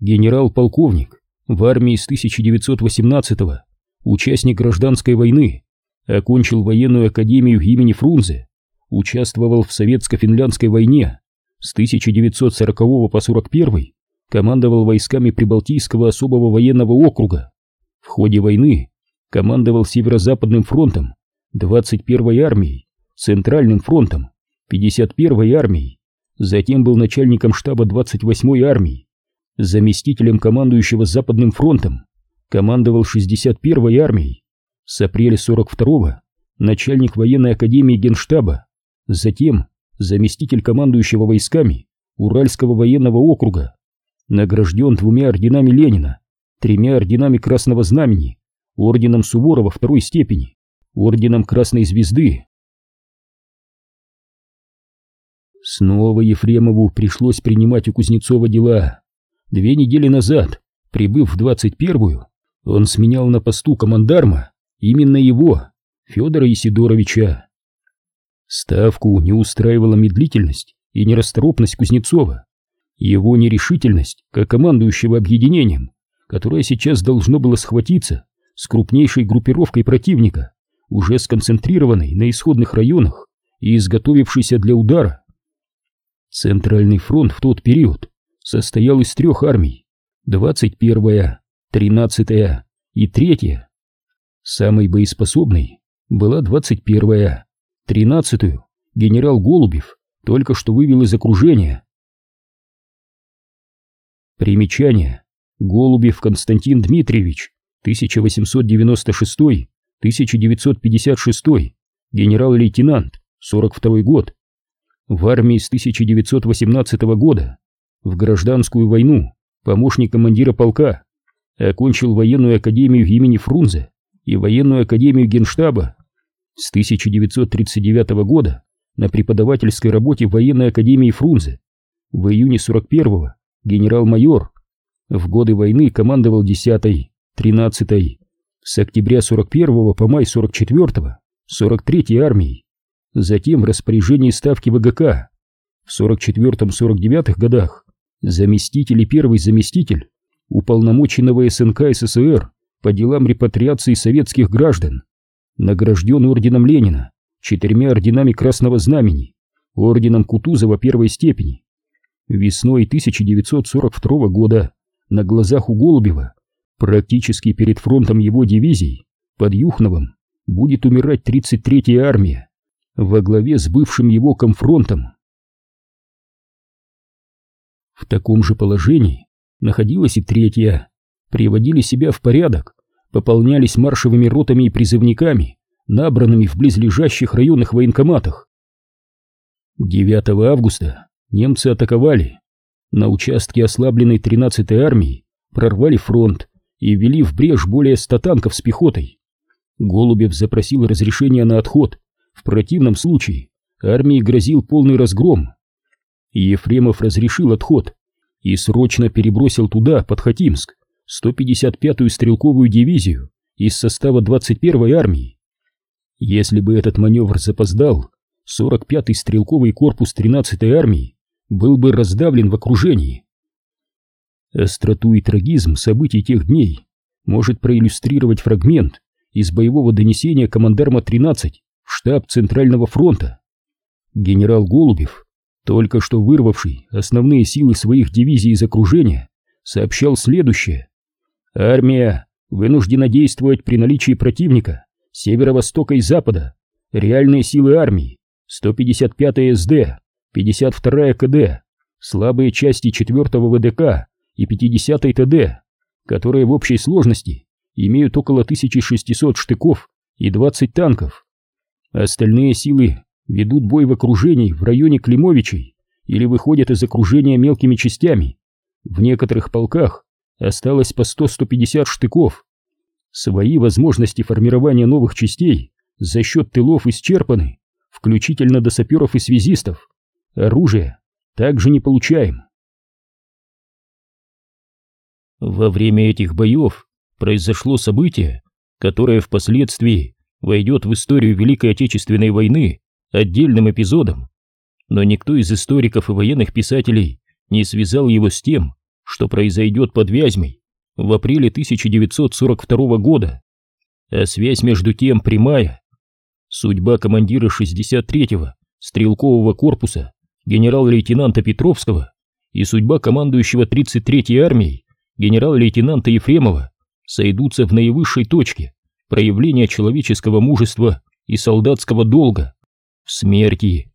генерал-полковник, в армии с 1918 -го, участник гражданской войны, окончил военную академию имени Фрунзе, участвовал в советско-финляндской войне, с 1940 по 41 командовал войсками Прибалтийского особого военного округа. В ходе войны командовал Северо-Западным фронтом, 21-й армией, Центральным фронтом, 51-й армией. Затем был начальником штаба 28-й армии, заместителем командующего Западным фронтом, командовал 61-й армией. С апреля 42-го начальник военной академии Генштаба, затем заместитель командующего войсками Уральского военного округа, награжден двумя орденами Ленина, тремя орденами Красного Знамени, орденом Суворова второй степени, орденом Красной Звезды. Снова Ефремову пришлось принимать у Кузнецова дела. Две недели назад, прибыв в двадцать первую, он сменял на посту командарма именно его, Федора Исидоровича. Ставку не устраивала медлительность и нерасторопность Кузнецова, его нерешительность, как командующего объединением, которое сейчас должно было схватиться с крупнейшей группировкой противника, уже сконцентрированной на исходных районах и изготовившейся для удара. Центральный фронт в тот период состоял из трех армий, 21-я, 13-я и 3-я. Самой боеспособной была 21-я, 13-ю генерал Голубев только что вывел из окружения. Примечание. Голубев Константин Дмитриевич, 1896-1956, генерал-лейтенант, 42 год. В армии с 1918 года, в гражданскую войну, помощник командира полка, окончил военную академию имени Фрунзе и военную академию Генштаба. С 1939 года на преподавательской работе в военной академии Фрунзе. В июне 41-го генерал-майор. В годы войны командовал 10-й, 13-й, с октября 41 по май 44-го 43-й армией. Затем в распоряжении ставки ВГК. В 44-49 годах заместитель и первый заместитель уполномоченного СНК СССР по делам репатриации советских граждан, награжден орденом Ленина, четырьмя орденами Красного Знамени, орденом Кутузова первой степени. Весной 1942 года на глазах у Голубева, практически перед фронтом его дивизий, под Юхновым, будет умирать 33-я армия во главе с бывшим его комфронтом. В таком же положении находилась и третья, приводили себя в порядок, пополнялись маршевыми ротами и призывниками, набранными в близлежащих районных военкоматах. 9 августа немцы атаковали. На участке ослабленной 13-й армии прорвали фронт и ввели в брешь более 100 танков с пехотой. Голубев запросил разрешение на отход, в противном случае армии грозил полный разгром. Ефремов разрешил отход и срочно перебросил туда, под Хатимск, 155-ю стрелковую дивизию из состава 21-й армии. Если бы этот маневр запоздал, 45-й стрелковый корпус 13-й армии был бы раздавлен в окружении. Остроту и трагизм событий тех дней может проиллюстрировать фрагмент из боевого донесения командарма 13 в штаб Центрального фронта. Генерал Голубев, только что вырвавший основные силы своих дивизий из окружения, сообщал следующее. Армия вынуждена действовать при наличии противника северо-востока и запада. Реальные силы армии 155-я СД, 52-я КД, слабые части 4-го ВДК и 50-й ТД, которые в общей сложности имеют около 1600 штыков и 20 танков. Остальные силы ведут бой в окружении в районе Климовичей или выходят из окружения мелкими частями. В некоторых полках осталось по 100-150 штыков. Свои возможности формирования новых частей за счет тылов исчерпаны, включительно до саперов и связистов. Оружие также не получаем. Во время этих боев произошло событие, которое впоследствии войдет в историю Великой Отечественной войны отдельным эпизодом, но никто из историков и военных писателей не связал его с тем, что произойдет под Вязьмой в апреле 1942 года. А связь между тем прямая. Судьба командира 63-го стрелкового корпуса генерал-лейтенанта Петровского и судьба командующего 33-й армией генерал-лейтенанта Ефремова сойдутся в наивысшей точке проявления человеческого мужества и солдатского долга в смерти.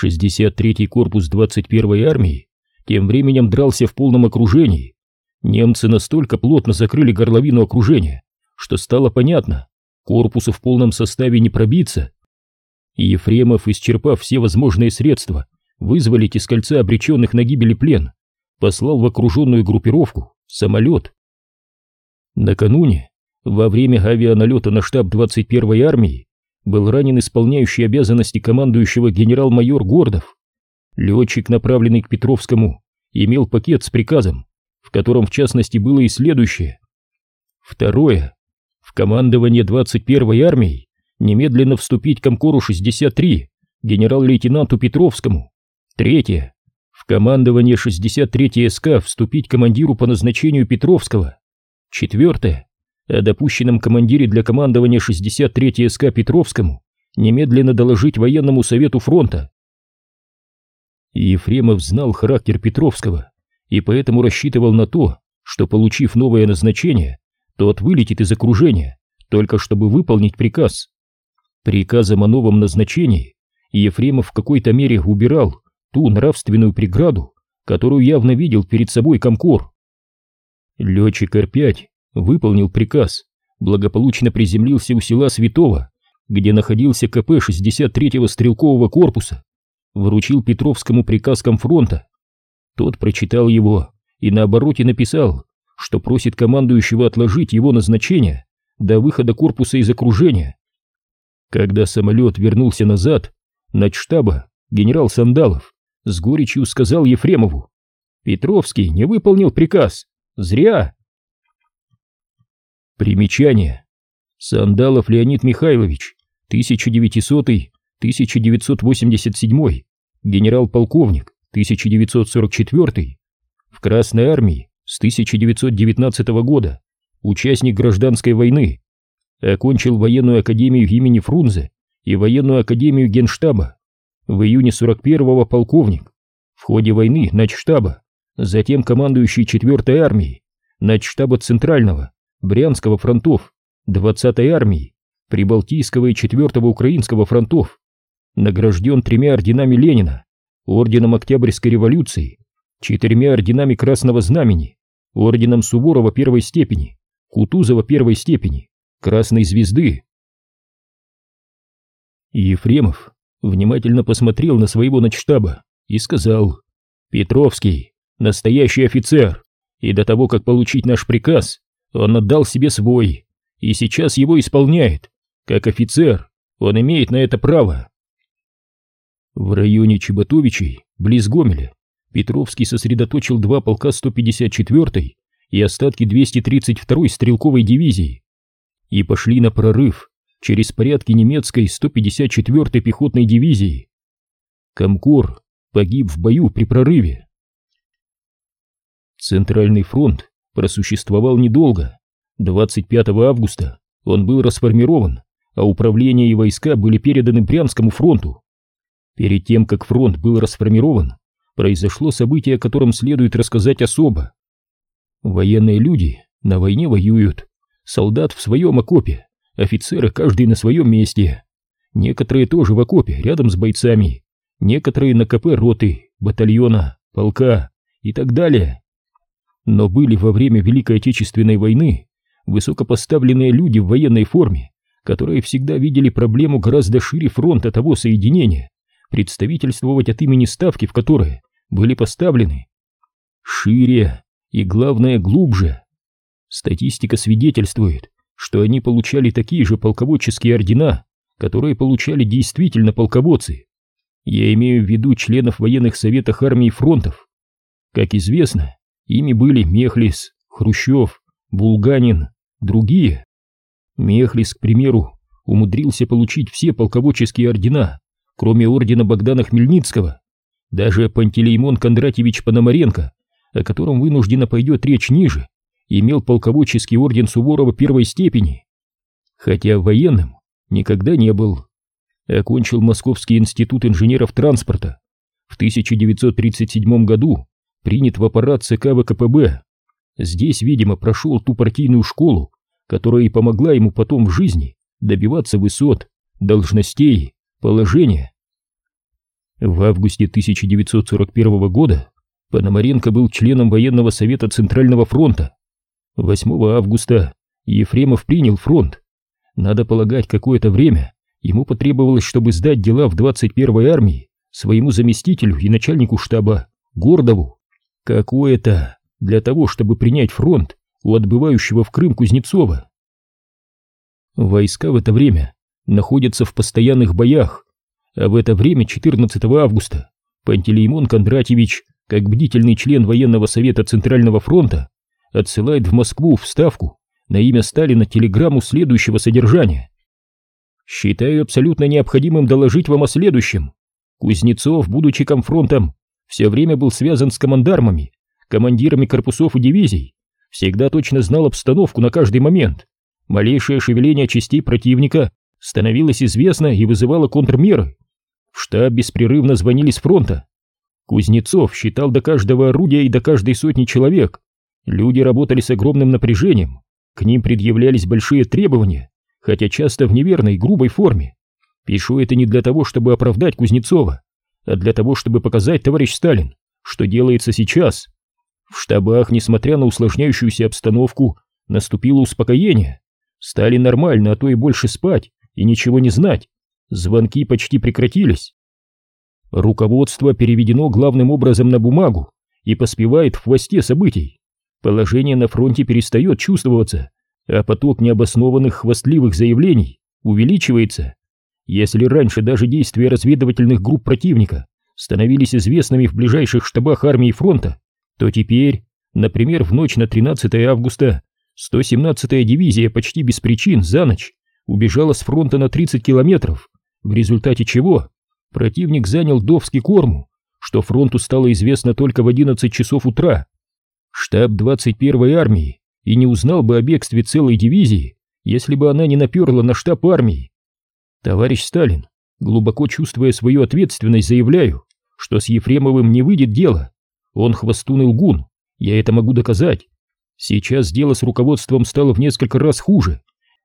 63-й корпус 21-й армии тем временем дрался в полном окружении. Немцы настолько плотно закрыли горловину окружения, что стало понятно, корпусу в полном составе не пробиться. Ефремов, исчерпав все возможные средства вызволить из кольца обреченных на гибель плен, послал в окруженную группировку самолет. Накануне, во время авианалета на штаб 21-й армии, был ранен исполняющий обязанности командующего генерал-майор Гордов. Летчик, направленный к Петровскому, имел пакет с приказом, в котором в частности было и следующее. Второе. В командование 21-й армии немедленно вступить к Комкору 63 генерал-лейтенанту Петровскому. Третье. В командование 63-й СК вступить командиру по назначению Петровского. Четвертое. О допущенном командире для командования 63-й СК Петровскому немедленно доложить военному совету фронта. Ефремов знал характер Петровского и поэтому рассчитывал на то, что, получив новое назначение, тот вылетит из окружения, только чтобы выполнить приказ. Приказом о новом назначении Ефремов в какой-то мере убирал ту нравственную преграду, которую явно видел перед собой Комкор. Летчик Р-5 выполнил приказ, благополучно приземлился у села Святого, где находился КП 63-го стрелкового корпуса, вручил Петровскому приказ комфронта. Тот прочитал его и на обороте написал, что просит командующего отложить его назначение до выхода корпуса из окружения когда самолет вернулся назад, начштаба генерал Сандалов с горечью сказал Ефремову, «Петровский не выполнил приказ. Зря!» Примечание. Сандалов Леонид Михайлович, 1900-1987, генерал-полковник, 1944, в Красной армии с 1919 года, участник гражданской войны, окончил военную академию имени Фрунзе и военную академию генштаба. В июне 41-го полковник. В ходе войны начштаба, затем командующий 4-й армией, начштаба Центрального, Брянского фронтов, 20-й армии, Прибалтийского и 4-го Украинского фронтов. Награжден тремя орденами Ленина, орденом Октябрьской революции, четырьмя орденами Красного Знамени, орденом Суворова первой степени, Кутузова первой степени, Красной Звезды. Ефремов внимательно посмотрел на своего начштаба и сказал, «Петровский, настоящий офицер, и до того, как получить наш приказ, он отдал себе свой, и сейчас его исполняет. Как офицер, он имеет на это право». В районе Чеботовичей, близ Гомеля, Петровский сосредоточил два полка 154-й и остатки 232-й стрелковой дивизии и пошли на прорыв через порядки немецкой 154-й пехотной дивизии. Комкор погиб в бою при прорыве. Центральный фронт просуществовал недолго. 25 августа он был расформирован, а управление и войска были переданы Брянскому фронту. Перед тем, как фронт был расформирован, произошло событие, о котором следует рассказать особо. Военные люди на войне воюют, Солдат в своем окопе, офицеры каждый на своем месте. Некоторые тоже в окопе, рядом с бойцами. Некоторые на КП роты, батальона, полка и так далее. Но были во время Великой Отечественной войны высокопоставленные люди в военной форме, которые всегда видели проблему гораздо шире фронта того соединения, представительствовать от имени ставки, в которое были поставлены. Шире и, главное, глубже. Статистика свидетельствует, что они получали такие же полководческие ордена, которые получали действительно полководцы. Я имею в виду членов военных советов армий фронтов. Как известно, ими были Мехлис, Хрущев, Булганин, другие. Мехлис, к примеру, умудрился получить все полководческие ордена, кроме ордена Богдана Хмельницкого. Даже Пантелеймон Кондратьевич Пономаренко, о котором вынужденно пойдет речь ниже, имел полководческий орден Суворова первой степени, хотя военным никогда не был. Окончил Московский институт инженеров транспорта. В 1937 году принят в аппарат ЦК ВКПБ. Здесь, видимо, прошел ту партийную школу, которая и помогла ему потом в жизни добиваться высот, должностей, положения. В августе 1941 года Пономаренко был членом военного совета Центрального фронта 8 августа Ефремов принял фронт. Надо полагать, какое-то время ему потребовалось, чтобы сдать дела в 21-й армии своему заместителю и начальнику штаба Гордову. Какое-то для того, чтобы принять фронт у отбывающего в Крым Кузнецова. Войска в это время находятся в постоянных боях, а в это время 14 августа Пантелеймон Кондратьевич, как бдительный член военного совета Центрального фронта, отсылает в Москву вставку на имя Сталина телеграмму следующего содержания. «Считаю абсолютно необходимым доложить вам о следующем. Кузнецов, будучи комфронтом, все время был связан с командармами, командирами корпусов и дивизий, всегда точно знал обстановку на каждый момент. Малейшее шевеление частей противника становилось известно и вызывало контрмеры. В штаб беспрерывно звонили с фронта. Кузнецов считал до каждого орудия и до каждой сотни человек. Люди работали с огромным напряжением, к ним предъявлялись большие требования, хотя часто в неверной, грубой форме. Пишу это не для того, чтобы оправдать Кузнецова, а для того, чтобы показать, товарищ Сталин, что делается сейчас. В штабах, несмотря на усложняющуюся обстановку, наступило успокоение. Стали нормально, а то и больше спать и ничего не знать. Звонки почти прекратились. Руководство переведено главным образом на бумагу и поспевает в хвосте событий. Положение на фронте перестает чувствоваться, а поток необоснованных хвастливых заявлений увеличивается. Если раньше даже действия разведывательных групп противника становились известными в ближайших штабах армии и фронта, то теперь, например, в ночь на 13 августа 117-я дивизия почти без причин за ночь убежала с фронта на 30 километров, в результате чего противник занял Довский корму, что фронту стало известно только в 11 часов утра. Штаб 21-й армии и не узнал бы о бегстве целой дивизии, если бы она не наперла на штаб армии. Товарищ Сталин, глубоко чувствуя свою ответственность, заявляю, что с Ефремовым не выйдет дело. Он хвостун и лгун, я это могу доказать. Сейчас дело с руководством стало в несколько раз хуже,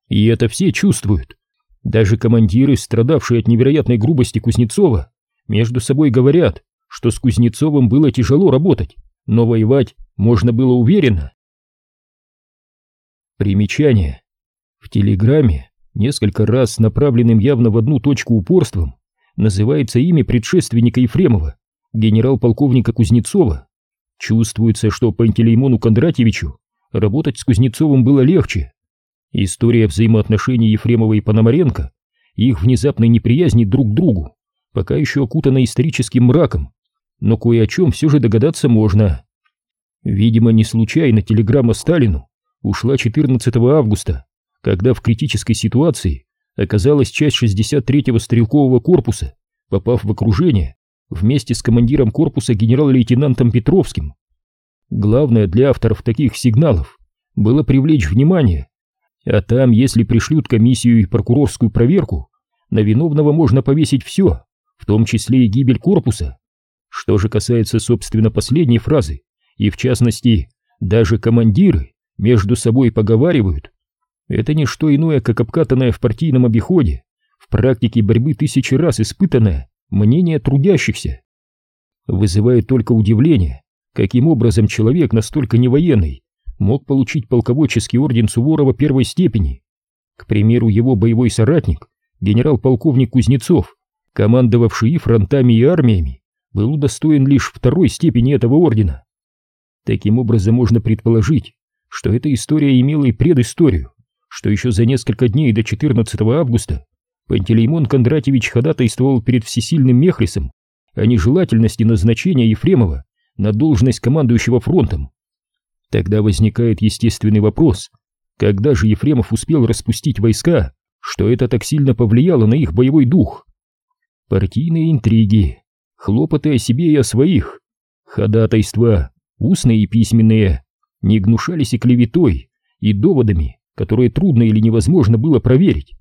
и это все чувствуют. Даже командиры, страдавшие от невероятной грубости Кузнецова, между собой говорят, что с Кузнецовым было тяжело работать, но воевать можно было уверенно. Примечание. В телеграмме, несколько раз направленным явно в одну точку упорством, называется имя предшественника Ефремова, генерал-полковника Кузнецова. Чувствуется, что Пантелеймону Кондратьевичу работать с Кузнецовым было легче. История взаимоотношений Ефремова и Пономаренко, их внезапной неприязни друг к другу, пока еще окутана историческим мраком, но кое о чем все же догадаться можно. Видимо, не случайно телеграмма Сталину ушла 14 августа, когда в критической ситуации оказалась часть 63-го стрелкового корпуса, попав в окружение вместе с командиром корпуса генерал-лейтенантом Петровским. Главное для авторов таких сигналов было привлечь внимание, а там, если пришлют комиссию и прокурорскую проверку, на виновного можно повесить все, в том числе и гибель корпуса. Что же касается, собственно, последней фразы, и в частности, даже командиры между собой поговаривают, это не что иное, как обкатанное в партийном обиходе, в практике борьбы тысячи раз испытанное мнение трудящихся. Вызывает только удивление, каким образом человек настолько невоенный мог получить полководческий орден Суворова первой степени. К примеру, его боевой соратник, генерал-полковник Кузнецов, командовавший фронтами, и армиями, был удостоен лишь второй степени этого ордена. Таким образом можно предположить, что эта история имела и предысторию, что еще за несколько дней до 14 августа Пантелеймон Кондратьевич ходатайствовал перед всесильным Мехлисом о нежелательности назначения Ефремова на должность командующего фронтом. Тогда возникает естественный вопрос, когда же Ефремов успел распустить войска, что это так сильно повлияло на их боевой дух? Партийные интриги, хлопоты о себе и о своих, ходатайства, устные и письменные, не гнушались и клеветой, и доводами, которые трудно или невозможно было проверить.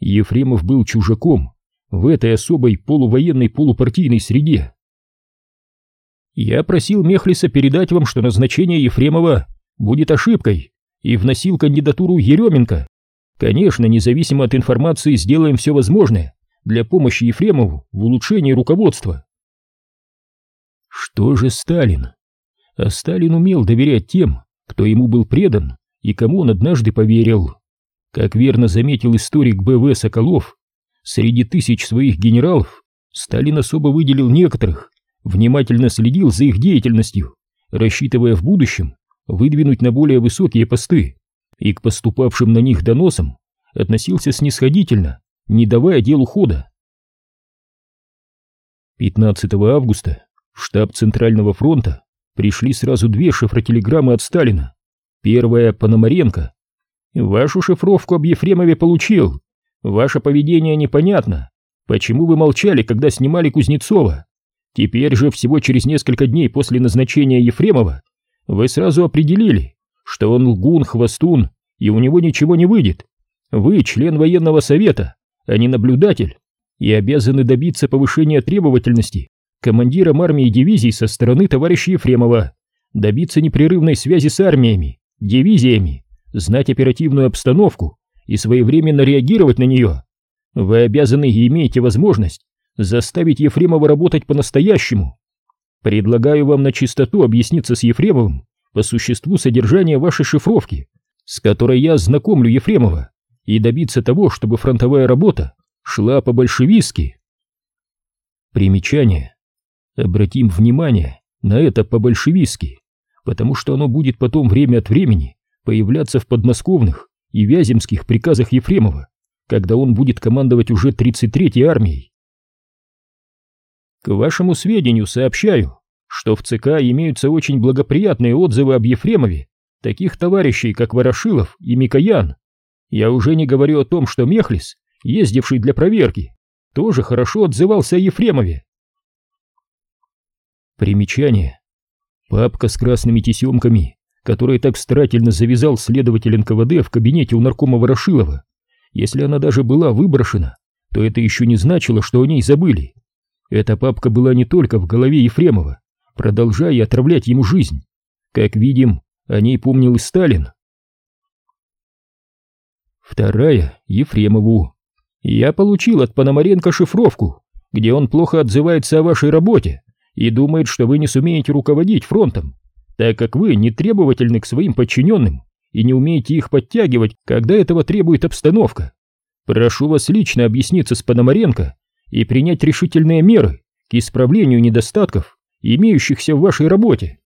Ефремов был чужаком в этой особой полувоенной полупартийной среде. Я просил Мехлиса передать вам, что назначение Ефремова будет ошибкой, и вносил кандидатуру Еременко. Конечно, независимо от информации, сделаем все возможное для помощи Ефремову в улучшении руководства. Что же Сталин? А Сталин умел доверять тем, кто ему был предан и кому он однажды поверил. Как верно заметил историк Б.В. Соколов, Среди тысяч своих генералов Сталин особо выделил некоторых, внимательно следил за их деятельностью, рассчитывая в будущем выдвинуть на более высокие посты, и к поступавшим на них доносам относился снисходительно, не давая делу хода. 15 августа в штаб Центрального фронта пришли сразу две шифротелеграммы от Сталина. Первая — Пономаренко. «Вашу шифровку об Ефремове получил. Ваше поведение непонятно. Почему вы молчали, когда снимали Кузнецова? Теперь же, всего через несколько дней после назначения Ефремова, вы сразу определили, что он лгун, хвостун, и у него ничего не выйдет. Вы член военного совета, а не наблюдатель, и обязаны добиться повышения требовательности командиром армии и дивизий со стороны товарища Ефремова, добиться непрерывной связи с армиями, дивизиями, знать оперативную обстановку и своевременно реагировать на нее. Вы обязаны и имеете возможность заставить Ефремова работать по-настоящему. Предлагаю вам на чистоту объясниться с Ефремовым по существу содержания вашей шифровки, с которой я знакомлю Ефремова, и добиться того, чтобы фронтовая работа шла по-большевистски. Примечание. Обратим внимание на это по-большевистски, потому что оно будет потом время от времени появляться в подмосковных и вяземских приказах Ефремова, когда он будет командовать уже 33-й армией. К вашему сведению сообщаю, что в ЦК имеются очень благоприятные отзывы об Ефремове, таких товарищей, как Ворошилов и Микоян. Я уже не говорю о том, что Мехлис, ездивший для проверки, тоже хорошо отзывался о Ефремове. Примечание. Папка с красными тесемками, которой так старательно завязал следователь НКВД в кабинете у наркома Ворошилова. Если она даже была выброшена, то это еще не значило, что о ней забыли. Эта папка была не только в голове Ефремова, продолжая отравлять ему жизнь. Как видим, о ней помнил и Сталин. Вторая — Ефремову. Я получил от Пономаренко шифровку, где он плохо отзывается о вашей работе и думает, что вы не сумеете руководить фронтом, так как вы не требовательны к своим подчиненным и не умеете их подтягивать, когда этого требует обстановка. Прошу вас лично объясниться с Пономаренко и принять решительные меры к исправлению недостатков, имеющихся в вашей работе.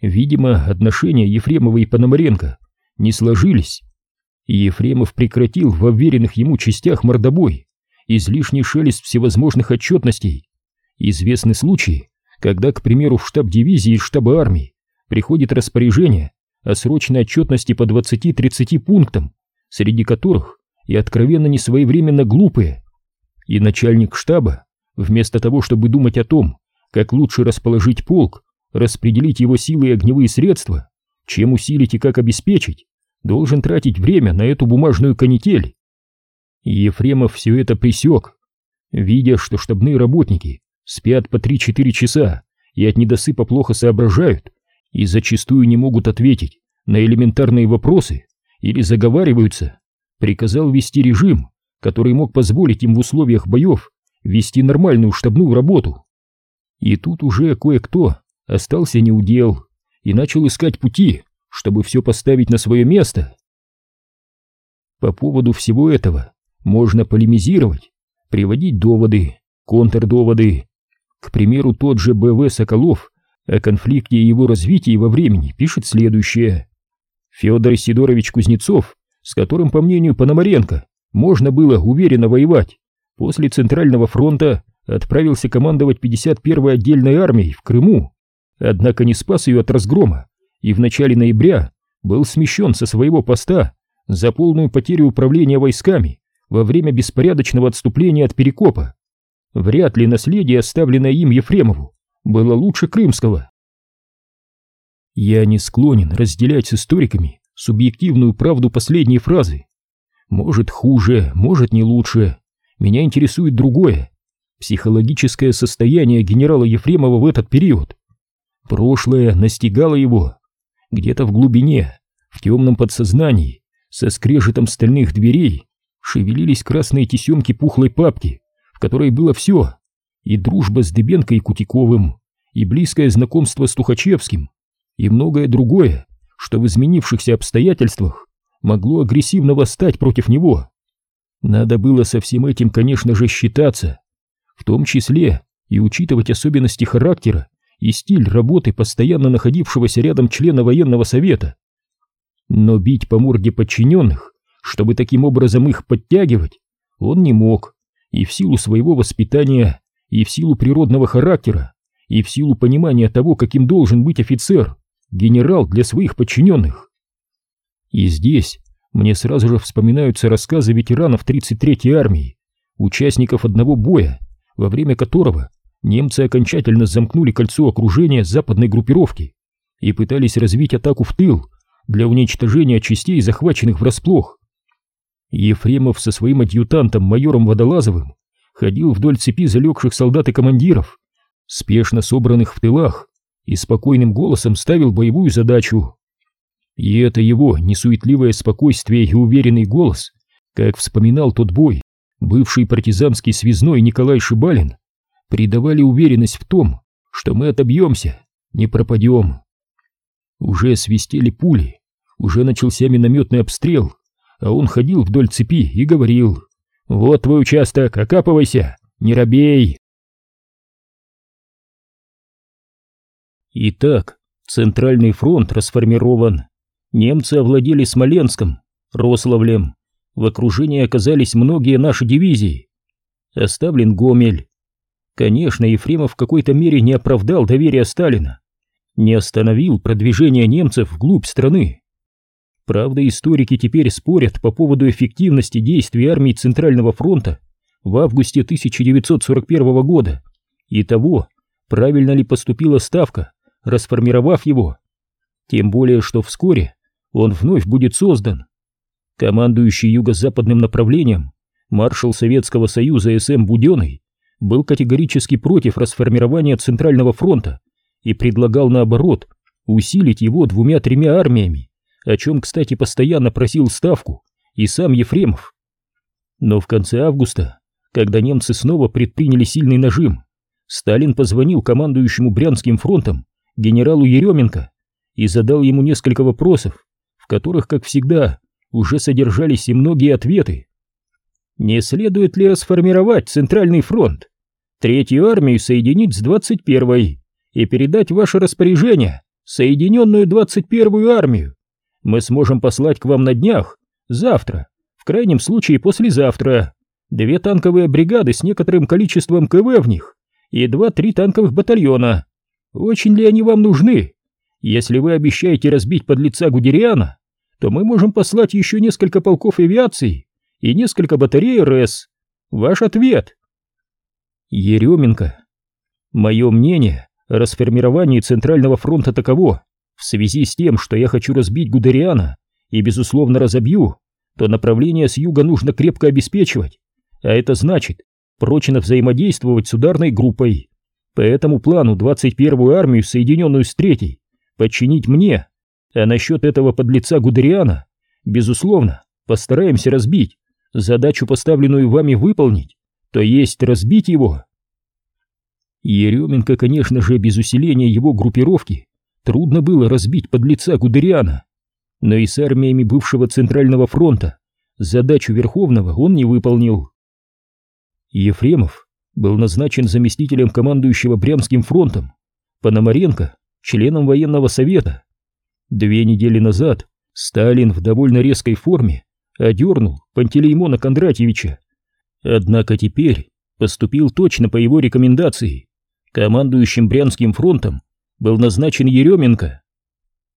Видимо, отношения Ефремова и Пономаренко не сложились, и Ефремов прекратил в уверенных ему частях мордобой, излишний шелест всевозможных отчетностей. Известны случаи, когда, к примеру, в штаб дивизии из штаба армии приходит распоряжение о срочной отчетности по 20-30 пунктам, среди которых и откровенно несвоевременно глупые. И начальник штаба, вместо того, чтобы думать о том, как лучше расположить полк, распределить его силы и огневые средства, чем усилить и как обеспечить, должен тратить время на эту бумажную канитель. Ефремов все это присек, видя, что штабные работники спят по 3-4 часа и от недосыпа плохо соображают и зачастую не могут ответить на элементарные вопросы или заговариваются, приказал вести режим, который мог позволить им в условиях боев вести нормальную штабную работу. И тут уже кое-кто остался неудел и начал искать пути, чтобы все поставить на свое место. По поводу всего этого можно полемизировать, приводить доводы, контрдоводы. К примеру, тот же Б.В. Соколов о конфликте и его развитии во времени пишет следующее. Федор Сидорович Кузнецов, с которым, по мнению Пономаренко, можно было уверенно воевать, после Центрального фронта отправился командовать 51-й отдельной армией в Крыму, однако не спас ее от разгрома и в начале ноября был смещен со своего поста за полную потерю управления войсками во время беспорядочного отступления от Перекопа. Вряд ли наследие, оставленное им Ефремову, было лучше крымского. Я не склонен разделять с историками субъективную правду последней фразы. Может хуже, может не лучше. Меня интересует другое. Психологическое состояние генерала Ефремова в этот период. Прошлое настигало его. Где-то в глубине, в темном подсознании, со скрежетом стальных дверей, шевелились красные тесемки пухлой папки, в которой было все. И дружба с Дыбенко и Кутиковым, и близкое знакомство с Тухачевским, и многое другое, что в изменившихся обстоятельствах могло агрессивно восстать против него. Надо было со всем этим, конечно же, считаться, в том числе и учитывать особенности характера и стиль работы постоянно находившегося рядом члена военного совета. Но бить по морде подчиненных, чтобы таким образом их подтягивать, он не мог, и в силу своего воспитания, и в силу природного характера, и в силу понимания того, каким должен быть офицер, генерал для своих подчиненных. И здесь мне сразу же вспоминаются рассказы ветеранов 33-й армии, участников одного боя, во время которого немцы окончательно замкнули кольцо окружения западной группировки и пытались развить атаку в тыл для уничтожения частей, захваченных врасплох. Ефремов со своим адъютантом майором Водолазовым ходил вдоль цепи залегших солдат и командиров, спешно собранных в тылах, и спокойным голосом ставил боевую задачу. И это его несуетливое спокойствие и уверенный голос, как вспоминал тот бой, бывший партизанский связной Николай Шибалин, придавали уверенность в том, что мы отобьемся, не пропадем. Уже свистели пули, уже начался минометный обстрел, а он ходил вдоль цепи и говорил «Вот твой участок, окапывайся, не робей!» Итак, Центральный фронт расформирован. Немцы овладели Смоленском, Рославлем. В окружении оказались многие наши дивизии. Оставлен Гомель. Конечно, Ефремов в какой-то мере не оправдал доверия Сталина. Не остановил продвижение немцев вглубь страны. Правда, историки теперь спорят по поводу эффективности действий армии Центрального фронта в августе 1941 года и того, правильно ли поступила Ставка, расформировав его. Тем более, что вскоре он вновь будет создан. Командующий юго-западным направлением маршал Советского Союза СМ Буденный был категорически против расформирования Центрального фронта и предлагал наоборот усилить его двумя-тремя армиями, о чем, кстати, постоянно просил Ставку и сам Ефремов. Но в конце августа, когда немцы снова предприняли сильный нажим, Сталин позвонил командующему Брянским фронтом генералу Еременко и задал ему несколько вопросов, в которых, как всегда, уже содержались и многие ответы. Не следует ли расформировать Центральный фронт, Третью армию соединить с 21-й и передать ваше распоряжение Соединенную 21-ю армию? Мы сможем послать к вам на днях, завтра, в крайнем случае послезавтра, две танковые бригады с некоторым количеством КВ в них и два-три танковых батальона. Очень ли они вам нужны? Если вы обещаете разбить подлеца Гудериана, то мы можем послать еще несколько полков авиации и несколько батарей РС. Ваш ответ. Еременко. Мое мнение о расформировании Центрального фронта таково. В связи с тем, что я хочу разбить Гудериана и, безусловно, разобью, то направление с юга нужно крепко обеспечивать, а это значит прочно взаимодействовать с ударной группой. По этому плану 21-ю армию, соединенную с третьей, подчинить мне, а насчет этого подлеца Гудериана, безусловно, постараемся разбить, задачу, поставленную вами, выполнить, то есть разбить его. Еременко, конечно же, без усиления его группировки. Трудно было разбить подлеца Гудериана, но и с армиями бывшего Центрального фронта задачу Верховного он не выполнил. Ефремов был назначен заместителем командующего Брянским фронтом, Пономаренко — членом военного совета. Две недели назад Сталин в довольно резкой форме одернул Пантелеймона Кондратьевича. Однако теперь поступил точно по его рекомендации. Командующим Брянским фронтом был назначен Еременко.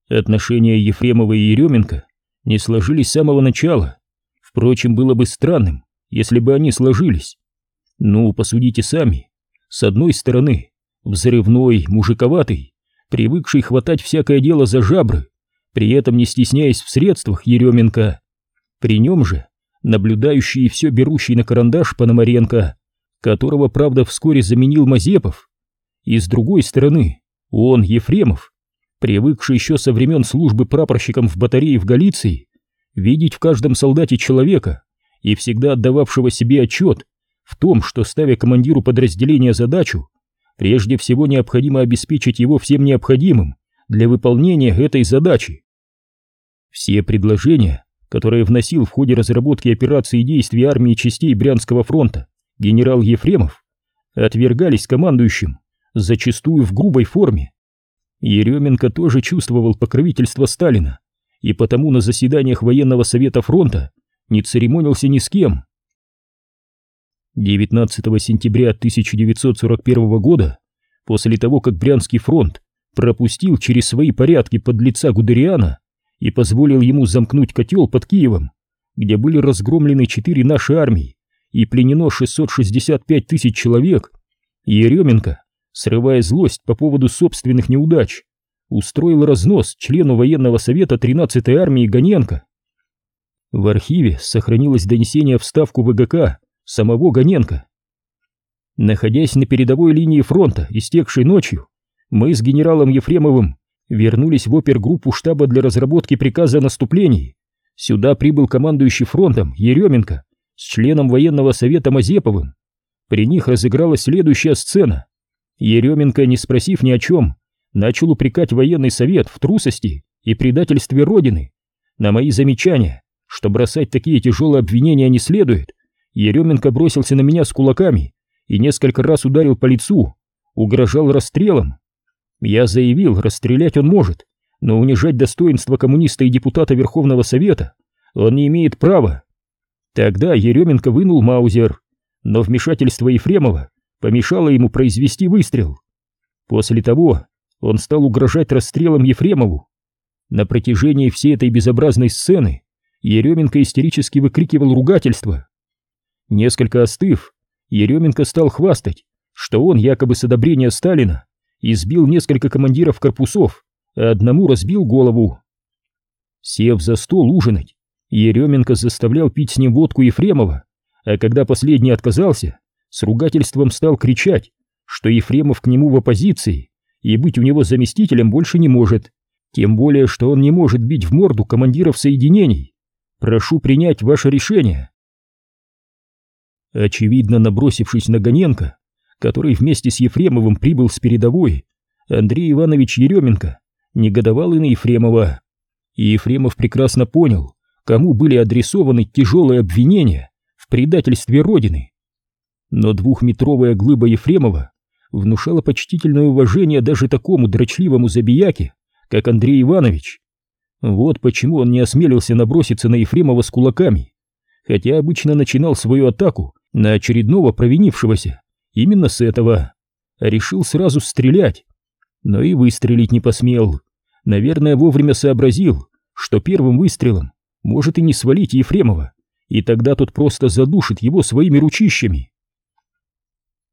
Отношения Ефремова и Еременко не сложились с самого начала. Впрочем, было бы странным, если бы они сложились. Ну, посудите сами. С одной стороны, взрывной, мужиковатый, привыкший хватать всякое дело за жабры, при этом не стесняясь в средствах Еременко. При нем же наблюдающий и все берущий на карандаш Пономаренко, которого, правда, вскоре заменил Мазепов. И с другой стороны, он, Ефремов, привыкший еще со времен службы прапорщиком в батарее в Галиции, видеть в каждом солдате человека и всегда отдававшего себе отчет в том, что, ставя командиру подразделения задачу, прежде всего необходимо обеспечить его всем необходимым для выполнения этой задачи. Все предложения, которое вносил в ходе разработки операции действий армии частей Брянского фронта генерал Ефремов, отвергались командующим, зачастую в грубой форме. Еременко тоже чувствовал покровительство Сталина, и потому на заседаниях военного совета фронта не церемонился ни с кем. 19 сентября 1941 года, после того, как Брянский фронт пропустил через свои порядки под лица Гудериана и позволил ему замкнуть котел под Киевом, где были разгромлены четыре наши армии и пленено 665 тысяч человек, Еременко, срывая злость по поводу собственных неудач, устроил разнос члену военного совета 13-й армии Ганенко. В архиве сохранилось донесение в ставку ВГК самого Ганенко. Находясь на передовой линии фронта, истекшей ночью, мы с генералом Ефремовым вернулись в опергруппу штаба для разработки приказа о наступлении. Сюда прибыл командующий фронтом Еременко с членом военного совета Мазеповым. При них разыгралась следующая сцена. Еременко, не спросив ни о чем, начал упрекать военный совет в трусости и предательстве Родины. На мои замечания, что бросать такие тяжелые обвинения не следует, Еременко бросился на меня с кулаками и несколько раз ударил по лицу, угрожал расстрелом. Я заявил, расстрелять он может, но унижать достоинство коммуниста и депутата Верховного Совета он не имеет права. Тогда Еременко вынул маузер, но вмешательство Ефремова помешало ему произвести выстрел. После того он стал угрожать расстрелом Ефремову. На протяжении всей этой безобразной сцены Еременко истерически выкрикивал ругательства. Несколько остыв, Еременко стал хвастать, что он якобы с одобрения Сталина избил несколько командиров корпусов, а одному разбил голову. Сев за стол ужинать, Еременко заставлял пить с ним водку Ефремова, а когда последний отказался, с ругательством стал кричать, что Ефремов к нему в оппозиции и быть у него заместителем больше не может, тем более, что он не может бить в морду командиров соединений. Прошу принять ваше решение. Очевидно, набросившись на Гоненко, который вместе с Ефремовым прибыл с передовой, Андрей Иванович Еременко негодовал и на Ефремова. И Ефремов прекрасно понял, кому были адресованы тяжелые обвинения в предательстве Родины. Но двухметровая глыба Ефремова внушало почтительное уважение даже такому дрочливому забияке, как Андрей Иванович. Вот почему он не осмелился наброситься на Ефремова с кулаками, хотя обычно начинал свою атаку на очередного провинившегося именно с этого, решил сразу стрелять, но и выстрелить не посмел. Наверное, вовремя сообразил, что первым выстрелом может и не свалить Ефремова, и тогда тот просто задушит его своими ручищами.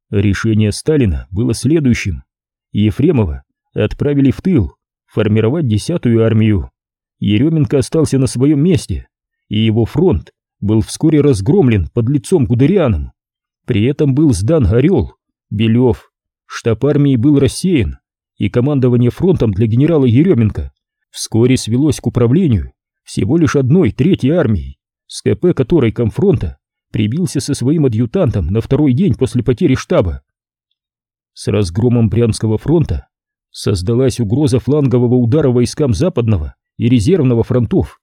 Решение Сталина было следующим. Ефремова отправили в тыл формировать десятую армию. Еременко остался на своем месте, и его фронт был вскоре разгромлен под лицом Гудерианом. При этом был сдан Орел, Белев, штаб армии был рассеян, и командование фронтом для генерала Еременко вскоре свелось к управлению всего лишь одной третьей армией, с КП которой комфронта прибился со своим адъютантом на второй день после потери штаба. С разгромом Брянского фронта создалась угроза флангового удара войскам Западного и резервного фронтов.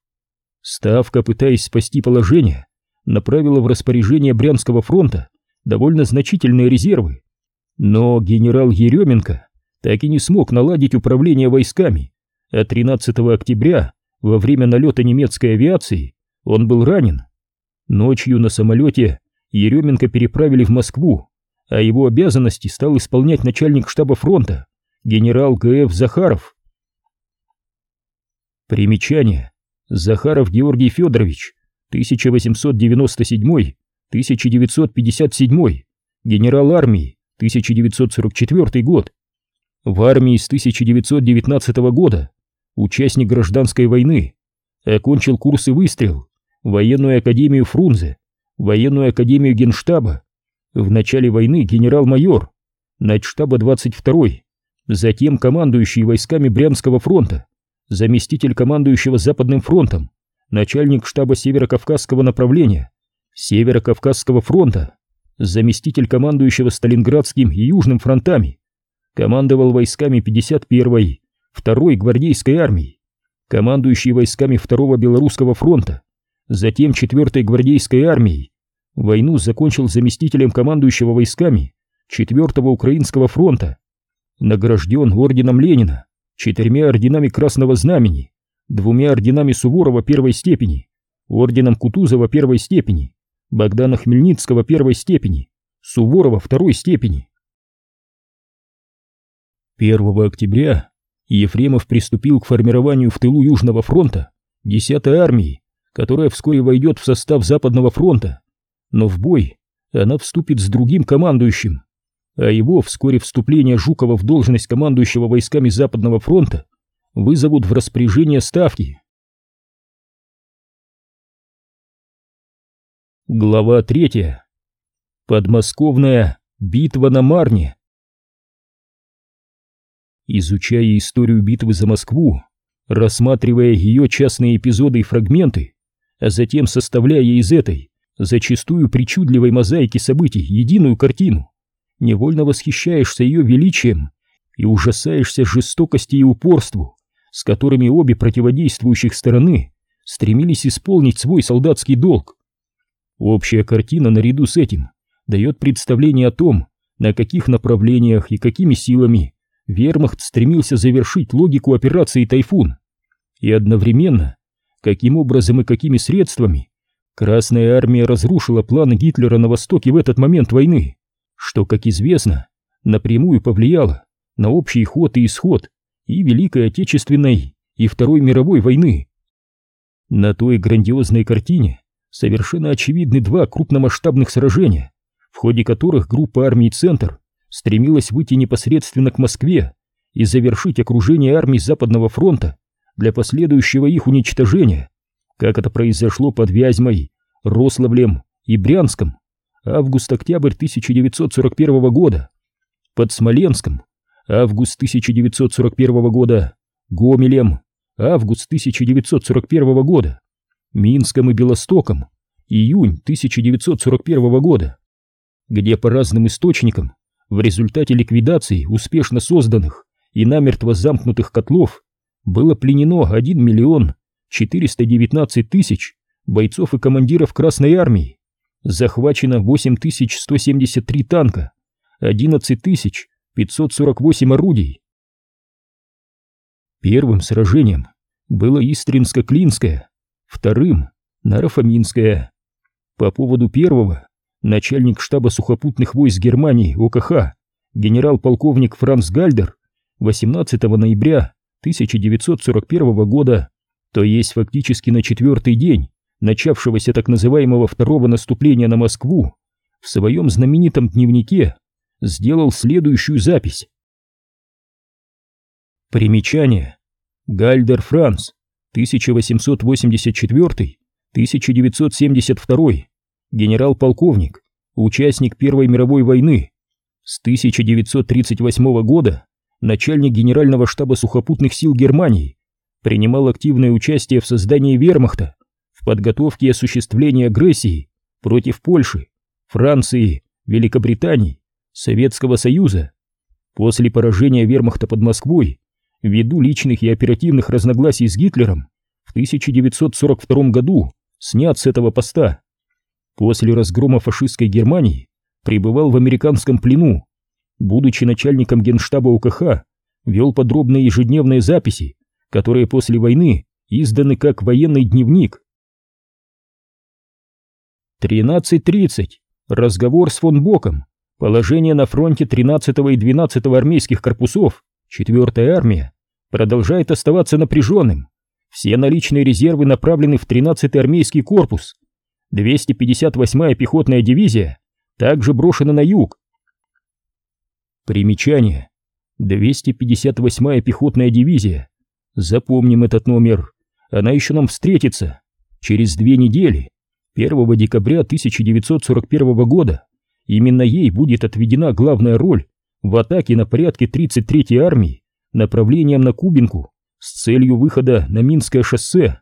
Ставка, пытаясь спасти положение, направила в распоряжение Брянского фронта довольно значительные резервы. Но генерал Еременко так и не смог наладить управление войсками, а 13 октября, во время налета немецкой авиации, он был ранен. Ночью на самолете Еременко переправили в Москву, а его обязанности стал исполнять начальник штаба фронта, генерал Г.Ф. Захаров. Примечание. Захаров Георгий Федорович, 1897-1957, генерал армии, 1944 год. В армии с 1919 года, участник гражданской войны, окончил курсы выстрел военную академию Фрунзе, военную академию Генштаба, в начале войны генерал-майор, начштаба 22-й, затем командующий войсками Брянского фронта, заместитель командующего Западным фронтом, начальник штаба Северо-Кавказского направления, Северо-Кавказского фронта, заместитель командующего Сталинградским и Южным фронтами, командовал войсками 51-й, 2-й гвардейской армии, командующий войсками 2-го Белорусского фронта, затем 4-й гвардейской армией. Войну закончил заместителем командующего войсками 4-го Украинского фронта. Награжден орденом Ленина, четырьмя орденами Красного Знамени, двумя орденами Суворова первой степени, орденом Кутузова первой степени, Богдана Хмельницкого первой степени, Суворова второй степени. 1 октября Ефремов приступил к формированию в тылу Южного фронта 10-й армии, которая вскоре войдет в состав Западного фронта, но в бой она вступит с другим командующим, а его вскоре вступление Жукова в должность командующего войсками Западного фронта вызовут в распоряжение Ставки. Глава третья. Подмосковная битва на Марне. Изучая историю битвы за Москву, рассматривая ее частные эпизоды и фрагменты, а затем составляя из этой, зачастую причудливой мозаики событий, единую картину, невольно восхищаешься ее величием и ужасаешься жестокости и упорству, с которыми обе противодействующих стороны стремились исполнить свой солдатский долг. Общая картина наряду с этим дает представление о том, на каких направлениях и какими силами вермахт стремился завершить логику операции «Тайфун» и одновременно, каким образом и какими средствами Красная армия разрушила планы Гитлера на Востоке в этот момент войны, что, как известно, напрямую повлияло на общий ход и исход и Великой Отечественной, и Второй мировой войны. На той грандиозной картине совершенно очевидны два крупномасштабных сражения, в ходе которых группа армий «Центр» стремилась выйти непосредственно к Москве и завершить окружение армий Западного фронта для последующего их уничтожения, как это произошло под Вязьмой, Рославлем и Брянском, август-октябрь 1941 года, под Смоленском, август 1941 года, Гомелем, август 1941 года, Минском и Белостоком, июнь 1941 года, где по разным источникам в результате ликвидации успешно созданных и намертво замкнутых котлов было пленено 1 миллион 419 тысяч бойцов и командиров Красной Армии, захвачено 8173 танка, 11548 орудий. Первым сражением было Истринско-Клинское, вторым — Нарафаминское. По поводу первого начальник штаба сухопутных войск Германии ОКХ генерал-полковник Франц Гальдер 18 ноября 1941 года, то есть фактически на четвертый день начавшегося так называемого второго наступления на Москву, в своем знаменитом дневнике сделал следующую запись. Примечание. Гальдер Франц, 1884-1972, генерал-полковник, участник Первой мировой войны, с 1938 года начальник Генерального штаба сухопутных сил Германии, принимал активное участие в создании вермахта, в подготовке и осуществлении агрессии против Польши, Франции, Великобритании, Советского Союза. После поражения вермахта под Москвой, ввиду личных и оперативных разногласий с Гитлером, в 1942 году снят с этого поста. После разгрома фашистской Германии пребывал в американском плену. Будучи начальником генштаба УКХ, вел подробные ежедневные записи, которые после войны изданы как военный дневник. 13.30. Разговор с фон Боком. Положение на фронте 13 и 12 армейских корпусов, 4-я армия, продолжает оставаться напряженным. Все наличные резервы направлены в 13-й армейский корпус. 258-я пехотная дивизия также брошена на юг. Примечание. 258-я пехотная дивизия. Запомним этот номер. Она еще нам встретится. Через две недели. 1 декабря 1941 года именно ей будет отведена главная роль в атаке на порядке 33-й армии направлением на Кубинку с целью выхода на Минское шоссе.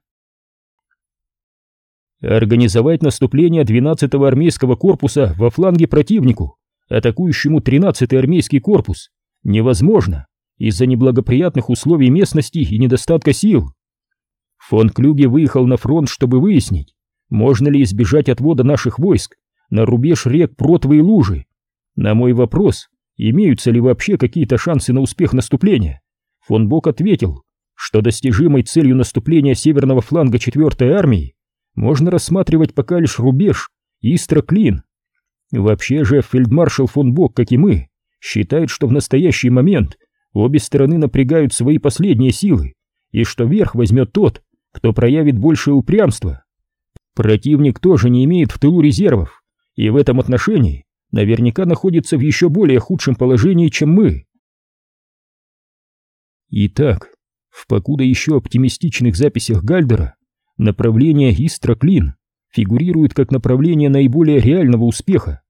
Организовать наступление 12-го армейского корпуса во фланге противнику, атакующему 13-й армейский корпус, невозможно из-за неблагоприятных условий местности и недостатка сил. Фон Клюге выехал на фронт, чтобы выяснить, можно ли избежать отвода наших войск на рубеж рек Протвы и Лужи. На мой вопрос, имеются ли вообще какие-то шансы на успех наступления, фон Бок ответил, что достижимой целью наступления северного фланга 4-й армии можно рассматривать пока лишь рубеж Истра-Клин. Вообще же фельдмаршал фон Бок, как и мы, считает, что в настоящий момент обе стороны напрягают свои последние силы, и что верх возьмет тот, кто проявит большее упрямство. Противник тоже не имеет в тылу резервов, и в этом отношении наверняка находится в еще более худшем положении, чем мы. Итак, в покуда еще оптимистичных записях Гальдера направление Истра-Клин фигурирует как направление наиболее реального успеха.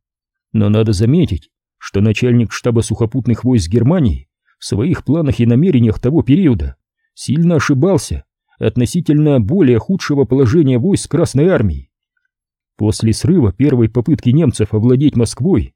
Но надо заметить, что начальник штаба сухопутных войск Германии в своих планах и намерениях того периода сильно ошибался относительно более худшего положения войск Красной Армии. После срыва первой попытки немцев овладеть Москвой